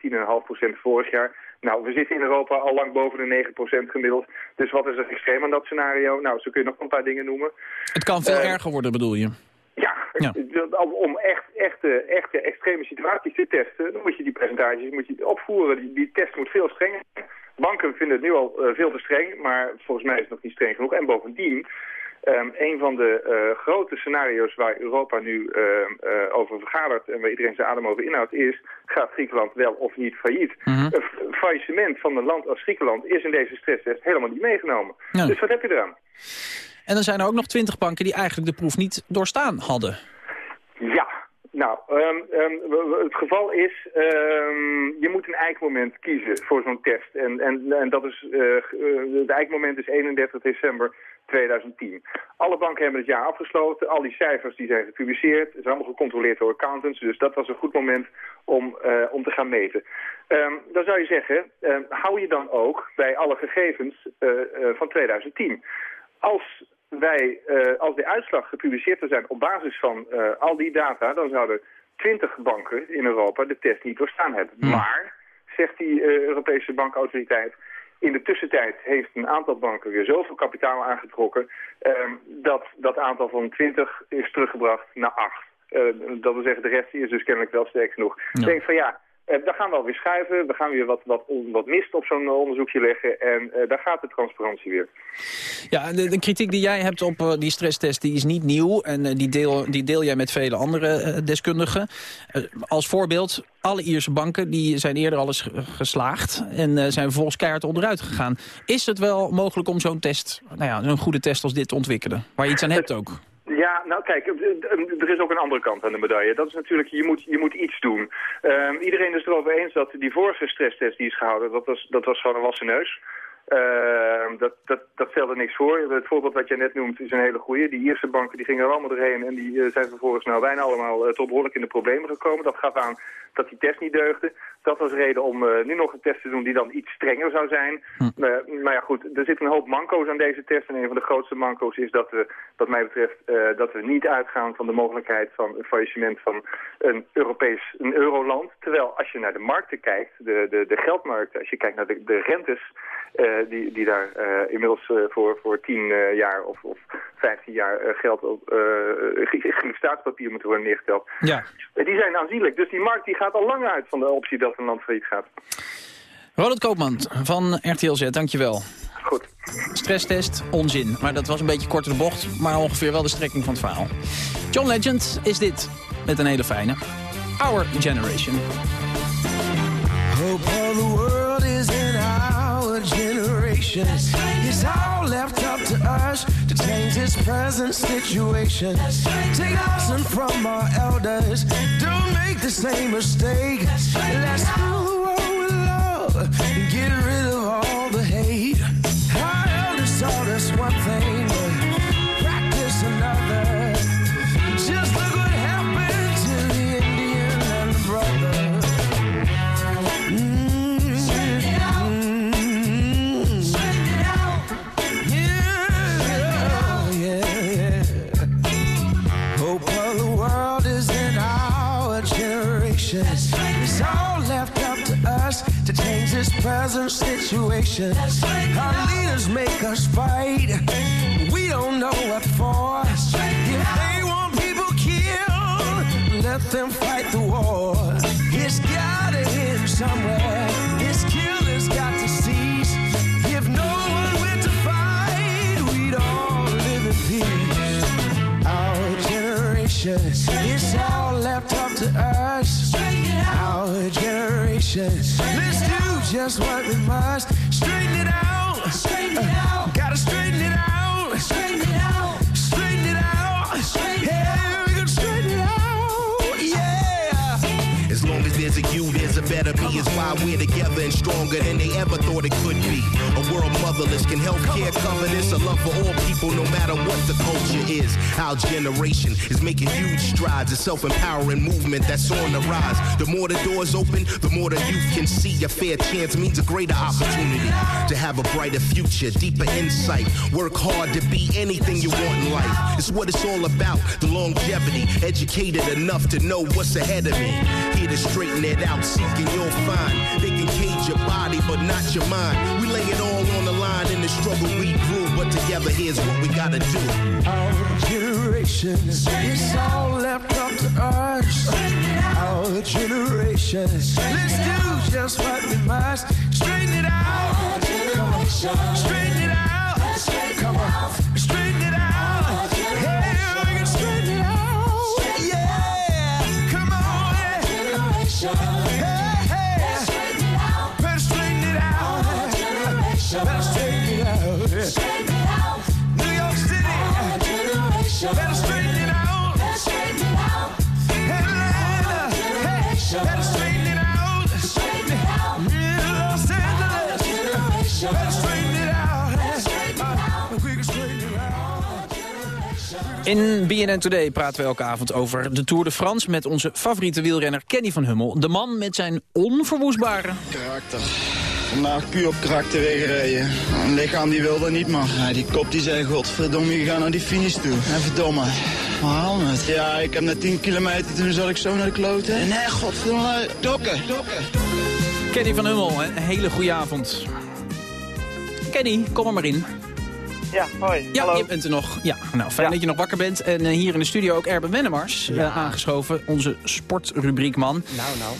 10,5% vorig jaar. Nou, we zitten in Europa al lang boven de 9% gemiddeld. Dus wat is er extreem aan dat scenario? Nou, zo kun je nog een paar dingen noemen. Het kan veel uh, erger worden, bedoel je? Ja, ja. om echt echte, echte extreme situaties te testen... dan moet je die percentages moet je opvoeren. Die, die test moet veel strenger zijn. Banken vinden het nu al uh, veel te streng, maar volgens mij is het nog niet streng genoeg. En bovendien... Um, een van de uh, grote scenario's waar Europa nu uh, uh, over vergadert en waar iedereen zijn adem over inhoudt is, gaat Griekenland wel of niet failliet? Mhm. Mm -hmm. Een faillissement van een land als Griekenland is in deze stresstest helemaal niet meegenomen. Ja. Dus wat heb je eraan? En dan zijn er ook nog twintig banken die eigenlijk de proef niet doorstaan hadden. Nou, um, um, het geval is, um, je moet een eikmoment kiezen voor zo'n test. En, en, en dat is, uh, het eikmoment is 31 december 2010. Alle banken hebben het jaar afgesloten. Al die cijfers die zijn gepubliceerd. zijn allemaal gecontroleerd door accountants. Dus dat was een goed moment om, uh, om te gaan meten. Dan zou je zeggen, hou je dan ook bij alle gegevens van 2010. Als wij, uh, als de uitslag gepubliceerd zou zijn op basis van uh, al die data, dan zouden 20 banken in Europa de test niet doorstaan hebben. Hmm. Maar, zegt die uh, Europese bankautoriteit, in de tussentijd heeft een aantal banken weer zoveel kapitaal aangetrokken, dat dat aantal van 20 is teruggebracht naar 8. dat wil zeggen, de rest is dus kennelijk wel sterk genoeg. Ja. Ik denk van ja, daar gaan we alweer schuiven. We gaan weer wat, wat, wat mist op zo'n onderzoekje leggen. En uh, daar gaat de transparantie weer. Ja, de, de, kritiek die jij hebt op die stresstest die is niet nieuw. En die, deel, die deel jij met vele andere deskundigen. als voorbeeld, alle Ierse banken die zijn eerder al eens geslaagd. En zijn vervolgens keihard onderuit gegaan. Is het wel mogelijk om zo'n test, nou ja, een goede test als dit te ontwikkelen? Waar je iets aan hebt ook? Ja, nou kijk, er is ook een andere kant aan de medaille. Dat is natuurlijk, je moet, je moet iets doen. Um, iedereen is erover eens dat die vorige stresstest die is gehouden, dat was, dat was gewoon een wassen neus. Uh, dat, dat, dat stelde niks voor. Het voorbeeld wat jij net noemt is een hele goede. Die Ierse banken die gingen er allemaal doorheen en die uh, zijn vervolgens nou bijna allemaal uh, tot behoorlijk in de problemen gekomen. Dat gaf aan dat die test niet deugde. Dat was reden om nu nog een test te doen die dan iets strenger zou zijn. Hm. maar ja goed, er zit een hoop manco's aan deze test. En een van de grootste manco's is dat we, wat mij betreft, dat we niet uitgaan van de mogelijkheid van een faillissement van een Europees, een euroland. Terwijl als je naar de markten kijkt, de, de, de geldmarkten, als je kijkt naar de, de rentes... Uh, die, die daar uh, inmiddels uh, voor, voor 10 jaar of, of 15 jaar geld op Grieks staatspapier moeten worden neergeteld. Ja. die zijn aanzienlijk. Dus die markt die gaat al lang uit van de optie dat een land failliet gaat. Ronald Koopman van RTL Z, dankjewel. Goed. Stresstest, onzin. Maar dat was een beetje kort de bocht, maar ongeveer wel de strekking van het verhaal. John Legend is dit, met een hele fijne. Our Generation. Hope generation. It's all left up to us to change this present situation. Take lesson from our elders. Don't make the same mistake. Let's rule the world with love and get rid of all this present situation. Our leaders make us fight. We don't know what for. If they want people killed, let them fight the war. It's gotta end somewhere. This killer's got to cease. If no one went to fight, we'd all live in peace. Our generation, it's all left up to us. Our generation, just what we must. Straighten it out. Straighten it out. We're together and stronger than they ever thought it could be. A world motherless can help care cover this. A love for all people, no matter what the culture is. Our generation is making huge strides. A self-empowering movement that's on the rise. The more the doors open, the more the youth can see. A fair chance means a greater opportunity to have a brighter future, deeper insight. Work hard to be anything you want in life. It's what it's all about. The longevity, educated enough to know what's ahead of me. Here to straighten it out, seeking you'll find. They can cage your body, but not your mind. We lay it all on the line in the struggle we grew, but together here's what we gotta do. Our generation, it's all left up to us. Our generation, let's do just what we must. Straighten it out. Straighten it out. Come on. Straighten it out. Yeah, we can straighten it out. Yeah. Come on. Hey, Better straighten it out. New York City. Better straighten it out. Atlanta. Hey, better straighten it out. Yeah, Los Angeles. Better straighten it out. Uh, we can straighten it out. In BNN Today praten we elke avond over de Tour de France... met onze favoriete wielrenner Kenny van Hummel. De man met zijn onverwoestbare... Karakter. Vandaag puur op karakter gereden. Een lichaam die wilde niet, maar ja, die kop die zei... Godverdomme, je gaat naar die finish toe. En verdomme. Verhaal het. Ja, ik heb na 10 kilometer, toen zat ik zo naar de kloten. Nee, godverdomme, dokken. dokken. Kenny van Hummel, een hele goede avond. Kenny, kom er maar in. Ja, hoi. Ja, Hallo. je bent er nog. Ja, nou, fijn dat je nog wakker bent. En eh, hier in de studio ook Erben Wennemars eh, aangeschoven. Onze sportrubriekman. Nou, nou.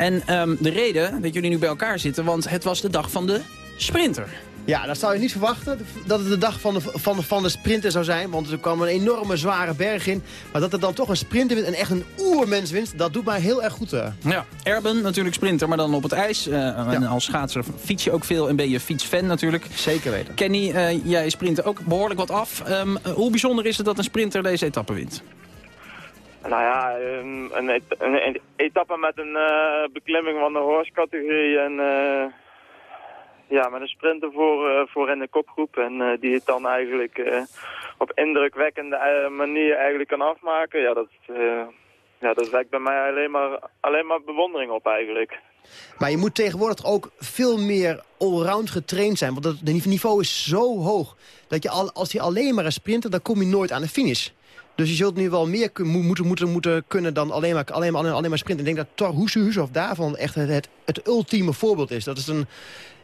En ehm, de reden dat jullie nu bij elkaar zitten, want het was de dag van de sprinter. Ja, dat zou je niet verwachten, dat het de dag van de, van de, van de sprinter zou zijn. Want er kwam een enorme zware berg in. Maar dat er dan toch een sprinter wint en echt een oermens wint, dat doet mij heel erg goed. eh. Ja, Erben natuurlijk sprinter, maar dan op het ijs. Eh, En als schaatser fiets je ook veel en ben je fietsfan natuurlijk. Zeker weten. Kenny, eh, jij sprint ook behoorlijk wat af. Ehm, hoe bijzonder is het dat een sprinter deze etappe wint? Nou ja, een, een, een, een etappe met een eh, beklimming van de horse-categorie. En eh, ja, met een sprinter voor, eh, voor in de kopgroep. En die het dan eigenlijk op indrukwekkende manier eigenlijk kan afmaken. Ja, dat, ja, dat wekt bij mij alleen maar, alleen maar bewondering op eigenlijk. Maar je moet tegenwoordig ook veel meer allround getraind zijn. Want het niveau is zo hoog. Dat je al, als je alleen maar een sprinter, dan kom je nooit aan de finish. Dus je zult nu wel meer moeten, moeten, moeten kunnen dan alleen maar, alleen maar, alleen maar sprinten. Ik denk dat Thor Hushoff daarvan echt het, het, het ultieme voorbeeld is. Dat is een,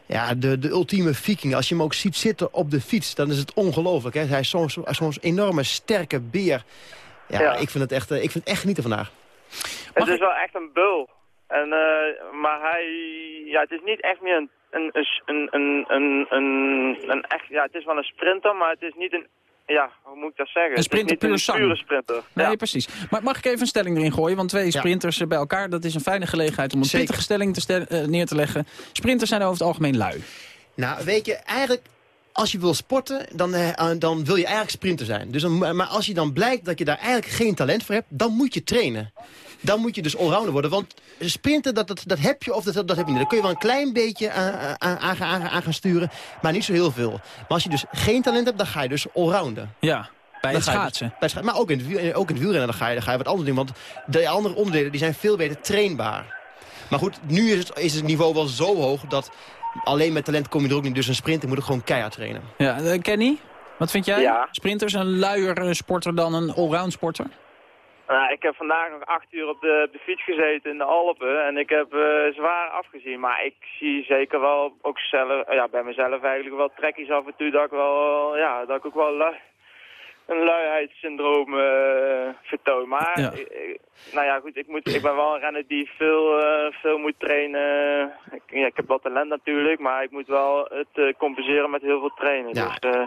ja, de, de ultieme viking. Als je hem ook ziet zitten op de fiets, dan is het ongelooflijk. hè. Hij is soms zo'n enorme, sterke beer. Ja, Ja. Ik, vind het echt, eh, ik vind het echt genieten vandaag. Het is wel echt een bul. En, eh, maar hij, ja, het is niet echt meer een, een, een, een, een, een, een echt, ja, het is wel een sprinter, maar het is niet een, ja, hoe moet ik dat zeggen? Een sprinter het is niet puur een zang. pure sprinter. Nee, precies. Maar mag ik even een stelling erin gooien? Want twee sprinters eh, bij elkaar, dat is een fijne gelegenheid om een Zeker. pittige stelling te stel- eh, neer te leggen. Sprinters zijn over het algemeen lui. Nou, weet je, eigenlijk... Als je wil sporten, dan, eh, dan wil je eigenlijk sprinter zijn. Dus dan, maar als je dan blijkt dat je daar eigenlijk geen talent voor hebt... dan moet je trainen. Dan moet je dus allrounder worden. Want sprinten, dat, dat, dat heb je of dat, dat heb je niet. Dan kun je wel een klein beetje aan, aan, aan, aan- aan gaan sturen, maar niet zo heel veel. Maar als je dus geen talent hebt, dan ga je dus allrounden. Ja, bij het dus- schaatsen. bij scha- maar ook in, het, ook in het wielrennen dan ga, je, dan ga je wat anders doen. Want de andere onderdelen die zijn veel beter trainbaar. Maar goed, nu is het, is het niveau wel zo hoog dat alleen met talent kom je er ook niet. Dus een sprinter moet ook gewoon keihard trainen. Ja, eh, Kenny, wat vind jij? Ja. Sprinters een luier eh, sporter dan een allround sporter? Nou, ik heb vandaag nog acht uur op de, op de fiets gezeten in de Alpen en ik heb eh, zwaar afgezien. Maar ik zie zeker wel ook zelf, ja, bij mezelf eigenlijk wel trekjes af en toe dat ik wel, ja, dat ik ook wel lui- een luiheidssyndroom eh vertoon. Maar, Ja. ik- nou ja, goed, ik, moet, ik ben wel een renner die veel, eh, veel moet trainen. Ik, ja, ik heb wel talent natuurlijk, maar ik moet wel het eh, compenseren met heel veel trainen. Ja. Dus, eh,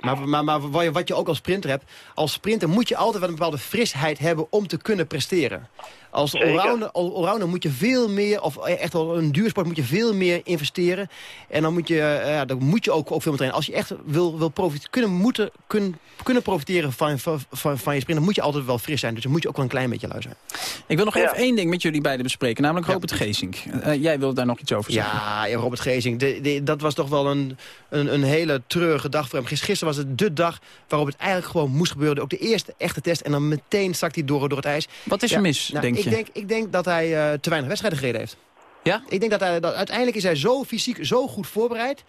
Maar, maar, maar wat je- ook als sprinter hebt... als sprinter moet je altijd wel een bepaalde frisheid hebben om te kunnen presteren. Als allrounder, all- allrounder moet je veel meer, of echt wel een duursport moet je veel meer investeren. En dan moet je, ja, dan moet je ook, ook veel meer trainen. Als je echt wil, wil profiteren, kunnen, moeten, kun, kunnen profiteren van, van, van, van je sprint, dan moet je altijd wel fris zijn. Dus dan moet je ook wel een klein beetje lui zijn. Ik wil nog even één ding met jullie beiden bespreken, namelijk Robert Geesink. Eh, jij wilde daar nog iets over zeggen. Ja, ja, Robert Gezing, de, de- dat was toch wel een, een, een hele treurige dag voor hem. Gis- Gisteren was het de dag waarop het eigenlijk gewoon moest gebeuren. Ook de eerste echte test en dan meteen zakt hij door, door het ijs. Wat is er mis, denk ik je? Denk, ik denk dat hij eh, te weinig wedstrijden gereden heeft. Ja? Ik denk dat hij, dat, uiteindelijk is hij zo fysiek zo goed voorbereid.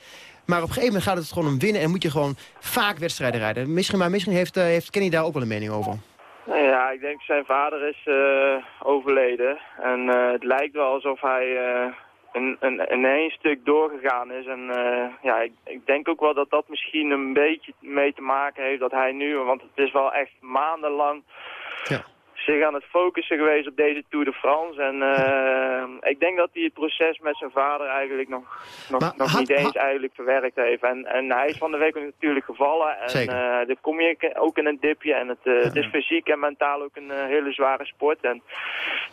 Maar op een gegeven moment gaat het gewoon om winnen en moet je gewoon vaak wedstrijden rijden. Misschien, maar misschien heeft, eh, heeft Kenny daar ook wel een mening over. Nou ja, ik denk zijn vader is eh, overleden. En eh, het lijkt wel alsof hij eh, een, een, in één stuk doorgegaan is. En ja, ik, ik denk ook wel dat dat misschien een beetje mee te maken heeft dat hij nu... Want het is wel echt maandenlang zich aan het focussen geweest op deze Tour de France. En eh, ik denk dat hij het proces met zijn vader eigenlijk nog, nog, Maar nog had- niet eens had- eigenlijk verwerkt heeft. En, en hij is van de week natuurlijk gevallen. En eh dan kom je ook in een dipje. En het, eh, het is fysiek en mentaal ook een hele zware sport. En,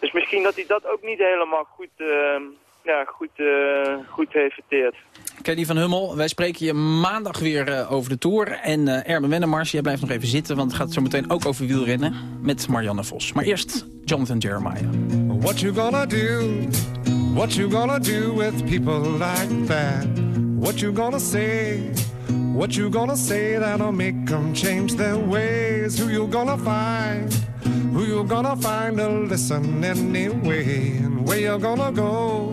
dus misschien dat hij dat ook niet helemaal goed, ja, goed, goed heeft verteerd. Kenny van Hummel, wij spreken je maandag weer eh, over de Tour. En eh Erben Wennemars, jij blijft nog even zitten, want het gaat zo meteen ook over wielrennen met Marianne Vos. Maar eerst Jonathan Jeremiah. What you gonna do? What you gonna do with people like that? What you gonna say? What you gonna say that'll make them change their ways? Who you gonna find? Who you gonna find to listen anyway? And where you gonna go?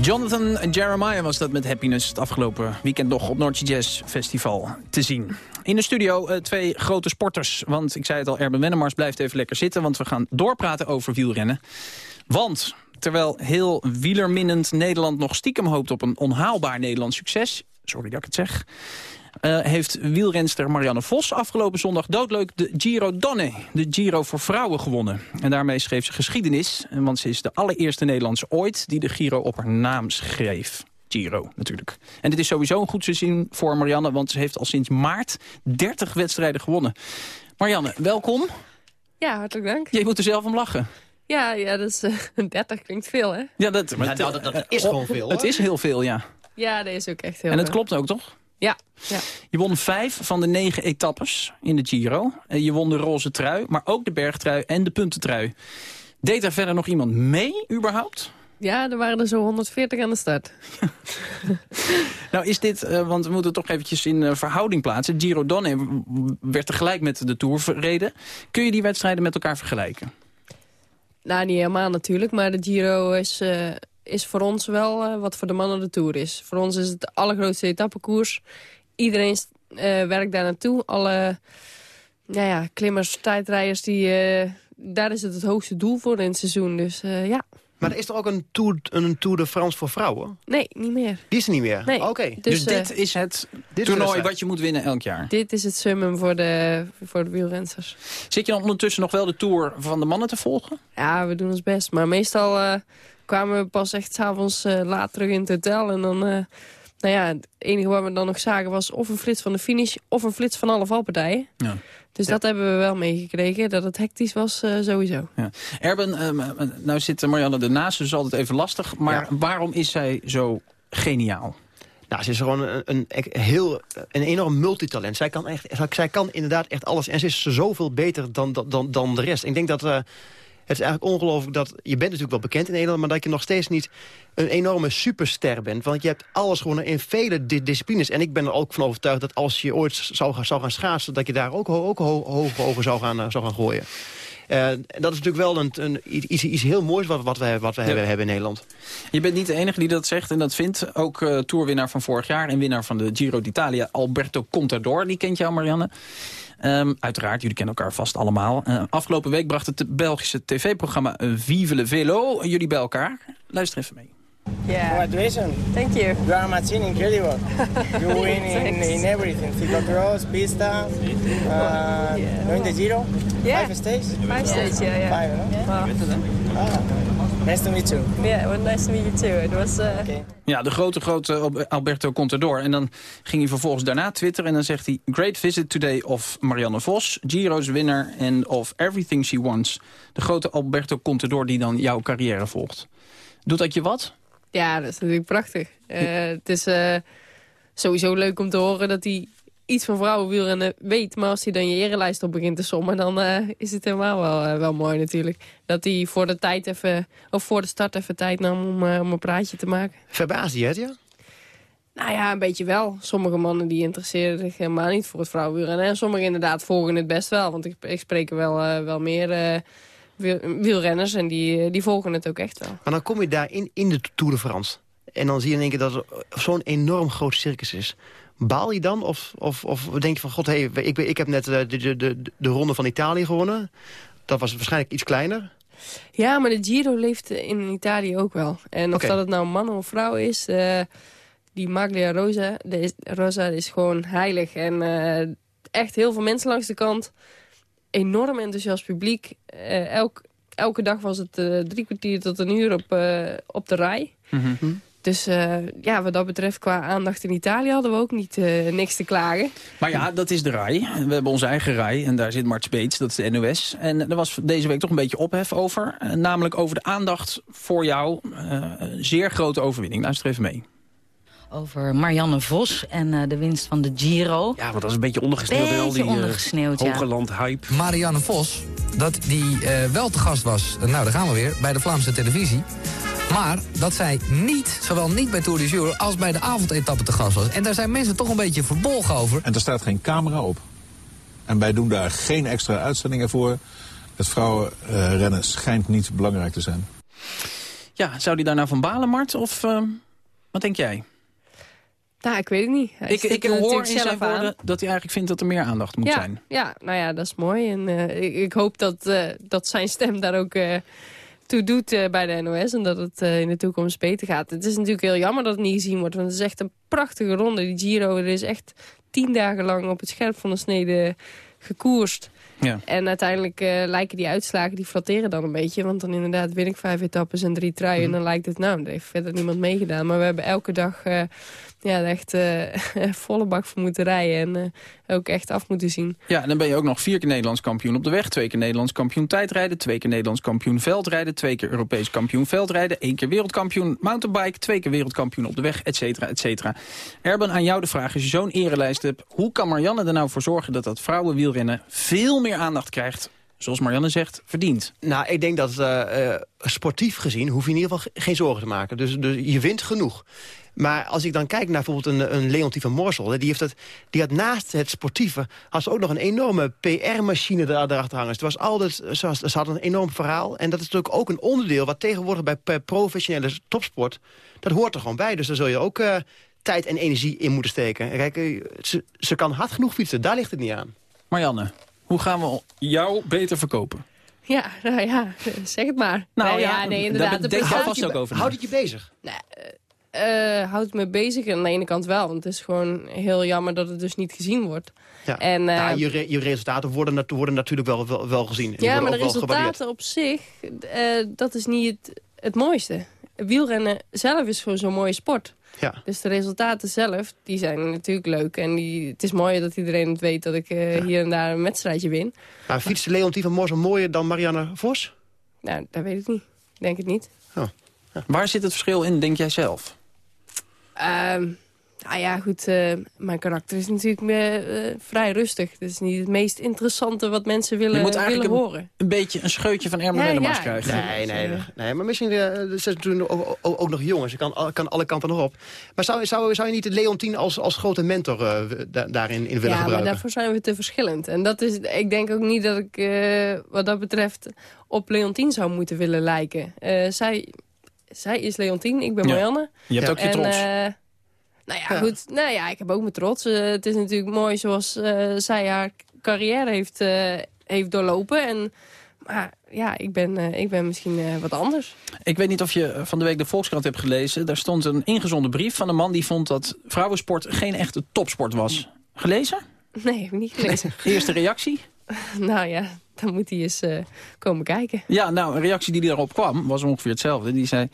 Jonathan Jeremiah was dat met Happiness het afgelopen weekend nog op Noordje Jazz Festival te zien. In de studio uh, twee grote sporters. Want ik zei het al, Erben Wennemars blijft even lekker zitten. Want we gaan doorpraten over wielrennen. Want terwijl heel wielerminnend Nederland nog stiekem hoopt op een onhaalbaar Nederlands succes... sorry dat ik het zeg... Uh, heeft wielrenster Marianne Vos afgelopen zondag doodleuk de Giro Donne, de Giro voor vrouwen, gewonnen. En daarmee schreef ze geschiedenis, want ze is de allereerste Nederlandse ooit die de Giro op haar naam schreef. Giro, natuurlijk. En dit is sowieso een goed seizoen voor Marianne, want ze heeft al sinds maart 30 wedstrijden gewonnen. Marianne, welkom. Ja, hartelijk dank. Je moet er zelf om lachen. Ja, ja dat is, uh, 30 klinkt veel, hè? Ja, dat, maar, nou, dat, dat is gewoon veel, Het is heel veel, ja. Ja, dat is ook echt heel En het veel. klopt ook, toch? Ja, ja. Je won vijf van de negen etappes in de Giro. En Je won de roze trui, maar ook de bergtrui en de puntentrui. Deed daar verder nog iemand mee, überhaupt? Ja, er waren er zo 140 aan de start. Nou is dit, uh, want we moeten het toch eventjes in uh, verhouding plaatsen. Giro Donne werd tegelijk met de Tour verreden. Kun je die wedstrijden met elkaar vergelijken? Nou, niet helemaal natuurlijk, maar de Giro is... Uh, is voor ons wel uh, wat voor de mannen de Tour is. Voor ons is het de allergrootste etappekoers. Iedereen uh, werkt daar naartoe. Alle nou ja, klimmers, tijdrijders, die, uh, daar is het het hoogste doel voor in het seizoen. Dus ja. Maar is er ook een Tour, een Tour de France voor vrouwen? Nee, niet meer. Die is er niet meer? Nee. Oké. Okay. Dus, dus dit is het dit toernooi is wat je moet winnen elk jaar? Dit is het summum voor de, voor de wielrensters. Zit je dan ondertussen nog wel de Tour van de mannen te volgen? Ja, we doen ons best. Maar meestal kwamen we pas echt s'avonds uh, laat terug in het hotel. En dan, uh, nou ja, het enige wat we dan nog zagen was of een flits van de finish... of een flits van alle valpartijen. Ja. Dus ja. dat hebben we wel meegekregen, dat het hectisch was uh, sowieso. Ja. Erben, um, nou zit Marianne ernaast, dus altijd even lastig. Maar ja. waarom is zij zo geniaal? Nou, ze is gewoon een, een, heel, een enorm multitalent. Zij kan, echt, zij kan inderdaad echt alles. En ze is zoveel beter dan, dan, dan de rest. Ik denk dat... Uh, het is eigenlijk ongelooflijk dat... Je bent natuurlijk wel bekend in Nederland... maar dat je nog steeds niet een enorme superster bent. Want je hebt alles gewoon in vele di disciplines. En ik ben er ook van overtuigd dat als je ooit zou gaan, zou gaan schaatsen... dat je daar ook, ook ho hoog over zou gaan, uh, zou gaan gooien. Uh, dat is natuurlijk wel een, een, iets, iets heel moois wat, wat we, wat we ja. hebben, hebben in Nederland. Je bent niet de enige die dat zegt en dat vindt. Ook uh, toerwinnaar van vorig jaar en winnaar van de Giro d'Italia... Alberto Contador, die kent jou, Marianne. Um, uiteraard, jullie kennen elkaar vast allemaal. Uh, afgelopen week bracht het Belgische tv-programma Vive le Velo jullie bij elkaar. Luister even mee. Yeah. Congratulations. Thank you. You are a machine, incredible. you win in, in everything. Cyclocross, pista, uh, yeah. knowing the Giro. Yeah. Five stages? Five stages, yeah, yeah. Five, no? Wow. Ah. Nice to meet you. Yeah, well, nice to meet you too. It was, uh... okay. Ja, de grote, grote Alberto Contador. En dan ging hij vervolgens daarna twitteren en dan zegt hij... Great visit today of Marianne Vos, Giro's winner and of everything she wants. De grote Alberto Contador die dan jouw carrière volgt. Doet dat je wat? Ja, dat is natuurlijk prachtig. Uh, het is uh, sowieso leuk om te horen dat hij iets van vrouwenwielrennen weet. Maar als hij dan je erelijst op begint te sommen, dan uh, is het helemaal wel, wel mooi natuurlijk. Dat hij voor de tijd even, of voor de start even tijd nam om, om een praatje te maken. Verbaasde je het, ja? Nou ja, een beetje wel. Sommige mannen die interesseren zich helemaal niet voor het vrouwenwielrennen. En sommigen inderdaad volgen het best wel. Want ik, ik spreek er wel, wel meer wielrenners en die, die volgen het ook echt wel. Maar dan kom je daar in, in de Tour de France. En dan zie je in één keer dat het zo'n enorm groot circus is. Baal je dan? Of, of, of denk je van, god, hey, ik, ik heb net de, de, de, de ronde van Italië gewonnen. Dat was waarschijnlijk iets kleiner. Ja, maar de Giro leeft in Italië ook wel. En of dat het nou man of vrouw is... eh, die Maglia Rosa, de is, Rosa is gewoon heilig. En eh, echt heel veel mensen langs de kant. Enorm enthousiast publiek. Eh, elk, elke dag was het eh, drie kwartier tot een uur op, eh, op de rij. Dus eh, ja, wat dat betreft qua aandacht in Italië hadden we ook niet eh, niks te klagen. Maar ja, dat is de RAI. We hebben onze eigen RAI en daar zit Mart Speets, dat is de NOS. En er was deze week toch een beetje ophef over. namelijk over de aandacht voor jou. eh, een zeer grote overwinning. Luister even mee. Over Marianne Vos en eh, de winst van de Giro. Ja, want dat is een beetje ondergesneeuwd in al Beetje die eh, ondergesneeuwd, ja. Hogeland-hype. Marianne Vos, dat die eh, wel te gast was, nou daar gaan we weer, bij de Vlaamse televisie. Maar dat zij niet, zowel niet bij Tour de Jour als bij de avondetappe te gast was. En daar zijn mensen toch een beetje verbolgen over. En er staat geen camera op. En wij doen daar geen extra uitzendingen voor. Het vrouwenrennen schijnt niet belangrijk te zijn. Ja, zou die daar nou van balen, Mart? Of eh, wat denk jij? Nou, ik weet het niet. Hij Ik, ik hoor in zijn aan. woorden dat hij eigenlijk vindt dat er meer aandacht moet ja, zijn. Ja, nou ja, dat is mooi. En eh, ik, ik hoop dat, eh, dat zijn stem daar ook eh, toe doet bij de NOS. En dat het in de toekomst beter gaat. Het is natuurlijk heel jammer dat het niet gezien wordt. Want het is echt een prachtige ronde. Die Giro, er is echt tien dagen lang op het scherp van de snede gekoerst. Ja. En uiteindelijk lijken die uitslagen, die flatteren dan een beetje. Want dan inderdaad win ik vijf etappes en drie truien. En dan lijkt het, nou, er heeft verder niemand meegedaan. Maar we hebben elke dag ja, echt eh, volle bak voor moeten rijden. En eh, ook echt af moeten zien. Ja, en dan ben je ook nog vier keer Nederlands kampioen op de weg. Twee keer Nederlands kampioen tijdrijden. Twee keer Nederlands kampioen veldrijden. Twee keer Europees kampioen veldrijden. één keer wereldkampioen mountainbike. Twee keer wereldkampioen op de weg, et cetera, et cetera. Erben, aan jou de vraag. Als je zo'n erelijst hebt, hoe kan Marianne er nou voor zorgen... dat dat vrouwenwielrennen veel meer aandacht krijgt... zoals Marianne zegt, verdient? Nou, ik denk dat eh, eh, sportief gezien hoef je in ieder geval ge- geen zorgen te maken. Dus, dus je wint genoeg. Maar als ik dan kijk naar bijvoorbeeld een, een Leontien van Morsel... hè, die, heeft het, die had naast het sportieve had ze ook nog een enorme PR-machine daar- erachter hangen. Dus het was altijd, ze, was- ze had een enorm verhaal. En dat is natuurlijk ook een onderdeel wat tegenwoordig bij professionele topsport... dat hoort er gewoon bij. Dus daar zul je ook eh, tijd en energie in moeten steken. Kijk, eh, ze, ze kan hard genoeg fietsen, daar ligt het niet aan. Marianne, hoe gaan we jou beter verkopen? Ja, nou ja, zeg het maar. Nou Nee, ja, nee, daar inderdaad. de denk prestatie- vast ook over na. Houdt het je bezig? Eh houdt me bezig aan de ene kant wel. Want het is gewoon heel jammer dat het dus niet gezien wordt. Ja. En, eh, Nou, je, re- je resultaten worden, nat- worden natuurlijk wel, wel, wel gezien. En ja, maar de resultaten op zich, eh, dat is niet het, het mooiste. Wielrennen zelf is gewoon zo'n mooie sport. Ja. Dus de resultaten zelf, die zijn natuurlijk leuk. En die, het is mooi dat iedereen het weet dat ik eh, hier en daar een wedstrijdje win. Nou, fietst Leontien van Morsel mooier dan Marianne Vos? Nou, dat weet ik niet. Denk het niet. Waar zit het verschil in, denk jij zelf? Ehm, nou ja, goed. eh, mijn karakter is natuurlijk eh, vrij rustig. Het is niet het meest interessante wat mensen willen, je moet willen een, horen. een beetje een scheutje van Ermen Ja, ja. krijgen. Nee, nee, nee, maar misschien uh, ze is natuurlijk ook, ook, ook nog jong. Ze kan, kan alle kanten nog op. Maar zou, zou, zou je niet Leontien als, als grote mentor uh, da, daarin in willen ja, gebruiken? maar daarvoor zijn we te verschillend. En dat is, ik denk ook niet dat ik uh, wat dat betreft op Leontien zou moeten willen lijken. Uh, zij, zij is Leontien, ik ben Ja. Marianne. Je hebt ook je En, trots. eh, nou ja, goed. Nou ja, ik heb ook mijn trots. Eh, het is natuurlijk mooi zoals eh, zij haar carrière heeft, eh, heeft doorlopen. En, maar ja, ik ben, eh, ik ben misschien eh, wat anders. Ik weet niet of je van de week de Volkskrant hebt gelezen. Daar stond een ingezonden brief van een man die vond dat vrouwensport geen echte topsport was. Gelezen? Nee, heb ik niet gelezen. Eerste reactie? nou ja, dan moet hij eens eh, komen kijken. Ja, nou, een reactie die daarop kwam was ongeveer hetzelfde. Die zei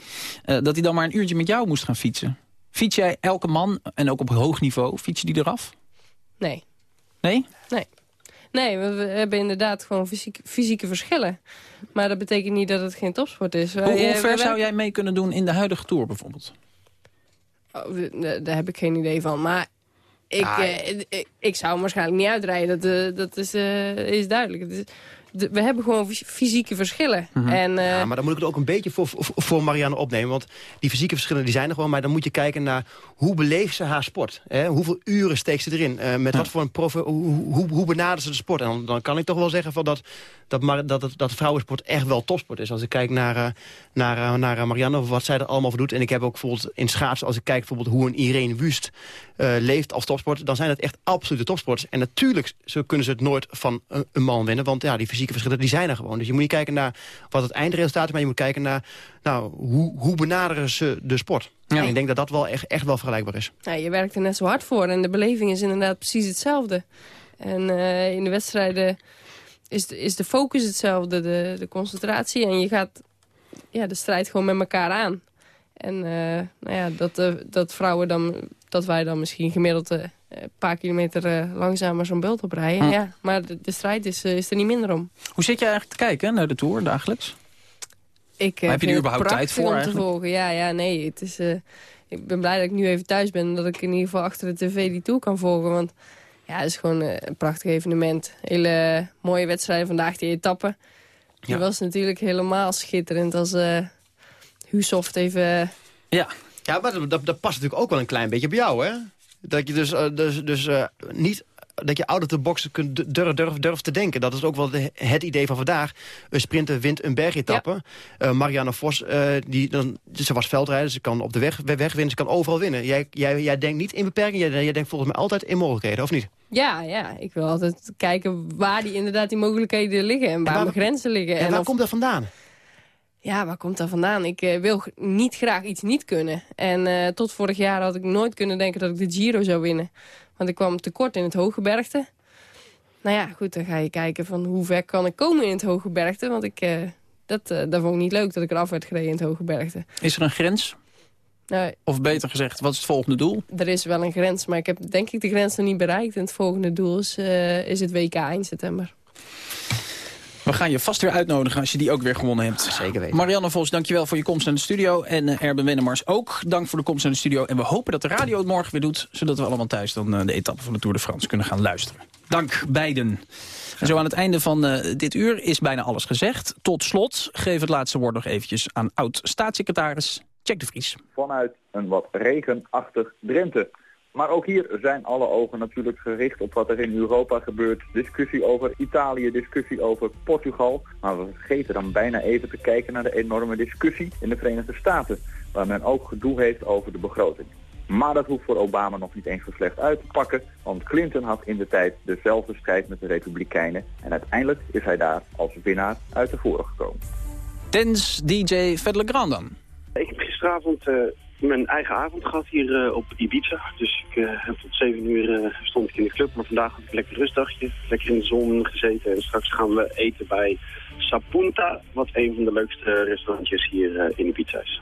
eh, dat hij dan maar een uurtje met jou moest gaan fietsen. Fiets jij elke man, en ook op hoog niveau, fiets je die eraf? Nee. Nee? Nee. Nee, we, we hebben inderdaad gewoon fysiek, fysieke verschillen. Maar dat betekent niet dat het geen topsport is. Hoe, eh, ver zou jij mee kunnen doen in de huidige Tour bijvoorbeeld? Oh, daar heb ik geen idee van. Maar ik, Ah, eh, ik, ik zou hem waarschijnlijk niet uitrijden. Dat, dat is, is duidelijk. Het is- de- we hebben gewoon fys- fysieke verschillen. Mhm. En, eh, ja, maar dan moet ik het ook een beetje voor, voor, voor Marianne opnemen. Want die fysieke verschillen die zijn er gewoon. Maar dan moet je kijken naar hoe beleeft ze haar sport. Hè? Hoeveel uren steekt ze erin? Eh, met wat voor een profe hoe, hoe, hoe benadert ze de sport? En dan, dan kan ik toch wel zeggen van dat, dat, Mar- dat, het- dat vrouwensport echt wel topsport is. Als ik kijk naar, eh, naar, naar Marianne, wat zij er allemaal voor doet. En ik heb ook bijvoorbeeld in schaatsen, als ik kijk bijvoorbeeld hoe een Irene Wust eh, leeft als topsport. Dan zijn het echt absolute topsporters. En natuurlijk zo kunnen ze het nooit van een, een man winnen. Want ja, die fysieke verschillen die zijn er gewoon. Dus je moet niet kijken naar wat het eindresultaat is. Maar je moet kijken naar nou, hoe, hoe benaderen ze de sport. En ik denk dat dat wel echt, echt wel vergelijkbaar is. ja, je werkt er net zo hard voor. En de beleving is inderdaad precies hetzelfde. En eh, in de wedstrijden is de, is de focus hetzelfde. De, de concentratie. En je gaat ja, de strijd gewoon met elkaar aan. En eh, nou ja, dat, eh, dat vrouwen dan, dat wij dan misschien gemiddeld een paar kilometer eh, langzamer zo'n bult oprijden. Hm. Ja, maar de, de strijd is, eh, is er niet minder om. Hoe zit jij eigenlijk te kijken naar de Tour dagelijks? Ik, eh, heb je er überhaupt tijd voor om te volgen. Ja, ja, nee. Het is, eh, ik ben blij dat ik nu even thuis ben... en dat ik in ieder geval achter de tv die Tour kan volgen. Want ja, het is gewoon eh, een prachtig evenement. Hele mooie wedstrijden vandaag, die etappe. Die was natuurlijk helemaal schitterend als uh, Husoft even... Ja. Ja, maar dat, dat, past natuurlijk ook wel een klein beetje bij jou, hè? Dat je dus, uh, dus, dus uh, niet dat je out of the box kunt durf, durf, durf te denken. Dat is ook wel de, het idee van vandaag. Een sprinter wint een bergetappe. Ja. Uh, Marianne Vos, uh, die, dan, ze was veldrijder, ze kan op de weg, weg winnen, ze kan overal winnen. Jij, jij, jij denkt niet in beperkingen, jij, jij denkt volgens mij altijd in mogelijkheden, of niet? Ja, ja, ik wil altijd kijken waar die inderdaad die mogelijkheden liggen en waar, en waar mijn grenzen liggen. En, en waar of, komt dat vandaan? Ja, waar komt dat vandaan? Ik uh, wil niet graag iets niet kunnen. En uh, tot vorig jaar had ik nooit kunnen denken dat ik de Giro zou winnen. Want ik kwam tekort in het Hogebergte. Nou ja, goed, dan ga je kijken van hoe ver kan ik komen in het Hogebergte. Want ik, uh, dat, dat vond ik niet leuk dat ik eraf werd gereden in het Hogebergte. Is er een grens? Nou, of beter gezegd, wat is het volgende doel? Er is wel een grens, maar ik heb denk ik de grens nog niet bereikt. En het volgende doel is, is het WK in september. We gaan je vast weer uitnodigen als je die ook weer gewonnen hebt. Zeker weten. Marianne Vos, dankjewel voor je komst naar de studio. En uh, Erben Wennemars ook. Dank voor de komst naar de studio. En we hopen dat de radio het morgen weer doet. Zodat we allemaal thuis dan uh, de etappe van de Tour de France kunnen gaan luisteren. Dank beiden. En zo aan het einde van uh, dit uur is bijna alles gezegd. Tot slot geef het laatste woord nog eventjes aan oud-staatssecretaris Jack de Vries. Vanuit een wat regenachtig Drenthe. Maar ook hier zijn alle ogen natuurlijk gericht op wat er in Europa gebeurt. Discussie over Italië, discussie over Portugal. Maar we vergeten dan bijna even te kijken naar de enorme discussie in de Verenigde Staten. Waar men ook gedoe heeft over de begroting. Maar dat hoeft voor Obama nog niet eens zo slecht uit te pakken. Want Clinton had in de tijd dezelfde strijd met de Republikeinen. En uiteindelijk is hij daar als winnaar uit de voren gekomen. Tens DJ Fedle Grand dan. Ik heb gisteravond... Uh mijn eigen avond gehad hier uh, op Ibiza. Dus ik uh, heb tot 7 uur uh, stond ik in de club. Maar vandaag had ik een lekker rustdagje. Lekker in de zon gezeten. En straks gaan we eten bij Sapunta. Wat een van de leukste restaurantjes hier in Ibiza is.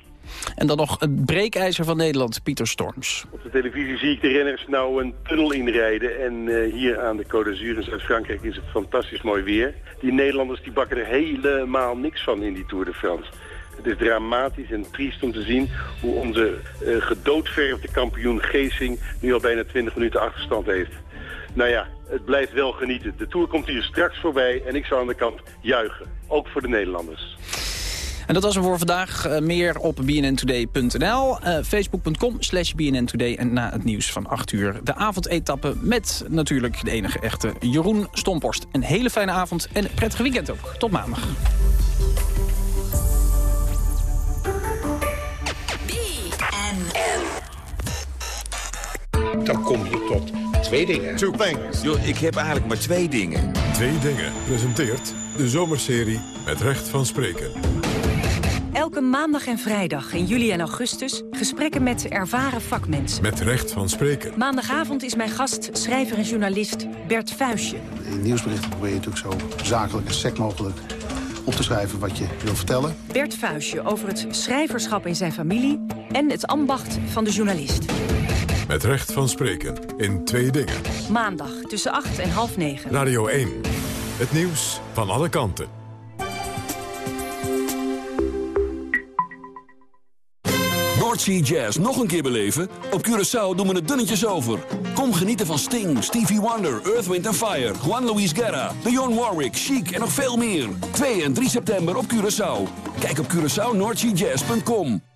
En dan nog het breekijzer van Nederland, Pieter Storms. Op de televisie zie ik de renners nou een tunnel inrijden. En uh, hier aan de Côte d'Azur in Zuid-Frankrijk is het fantastisch mooi weer. Die Nederlanders die bakken er helemaal niks van in die Tour de France. Het is dramatisch en triest om te zien hoe onze uh, gedoodverfde kampioen Geesing nu al bijna 20 minuten achterstand heeft. Nou ja, het blijft wel genieten. De Tour komt hier straks voorbij en ik zou aan de kant juichen. Ook voor de Nederlanders. En dat was hem voor vandaag. Uh, meer op bnntoday.nl, uh, facebook.com slash bnntoday... en na het nieuws van 8 uur de avondetappe... met natuurlijk de enige echte Jeroen Stomporst. Een hele fijne avond en prettige weekend ook. Tot maandag. Dan kom je tot twee dingen. Two things. Yo, ik heb eigenlijk maar twee dingen. Twee dingen presenteert de zomerserie met recht van spreken. Elke maandag en vrijdag in juli en augustus gesprekken met ervaren vakmensen. Met recht van spreken. Maandagavond is mijn gast, schrijver en journalist Bert Vuistje. In nieuwsberichten probeer je natuurlijk zo zakelijk en sec mogelijk op te schrijven wat je wil vertellen. Bert Vuistje over het schrijverschap in zijn familie en het ambacht van de journalist. Met recht van spreken in twee dingen. Maandag tussen 8 en half 9. Radio 1. Het nieuws van alle kanten. Noordsea Jazz nog een keer beleven? Op Curaçao doen we het dunnetjes over. Kom genieten van Sting, Stevie Wonder, Earth, Wind Fire... Juan Luis Guerra, Dionne Warwick, Chic en nog veel meer. 2 en 3 september op Curaçao. Kijk op CuraçaoNoordseaJazz.com.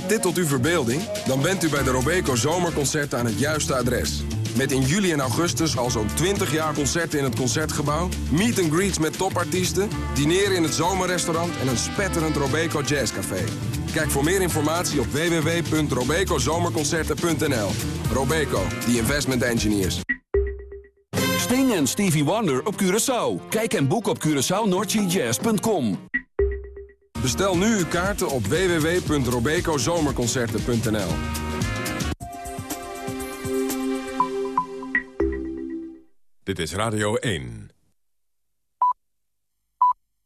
Spreekt dit tot uw verbeelding? Dan bent u bij de Robeco Zomerconcerten aan het juiste adres. Met in juli en augustus al zo'n 20 jaar concerten in het Concertgebouw... meet and greets met topartiesten, dineren in het zomerrestaurant... en een spetterend Robeco Jazzcafé. Kijk voor meer informatie op www.robecozomerconcerten.nl. Robeco, the investment engineers. Sting en Stevie Wonder op Curaçao. Kijk en boek op CuraçaoNordGJazz.com. Bestel nu uw kaarten op www.robecozomerconcerten.nl. Dit is Radio 1.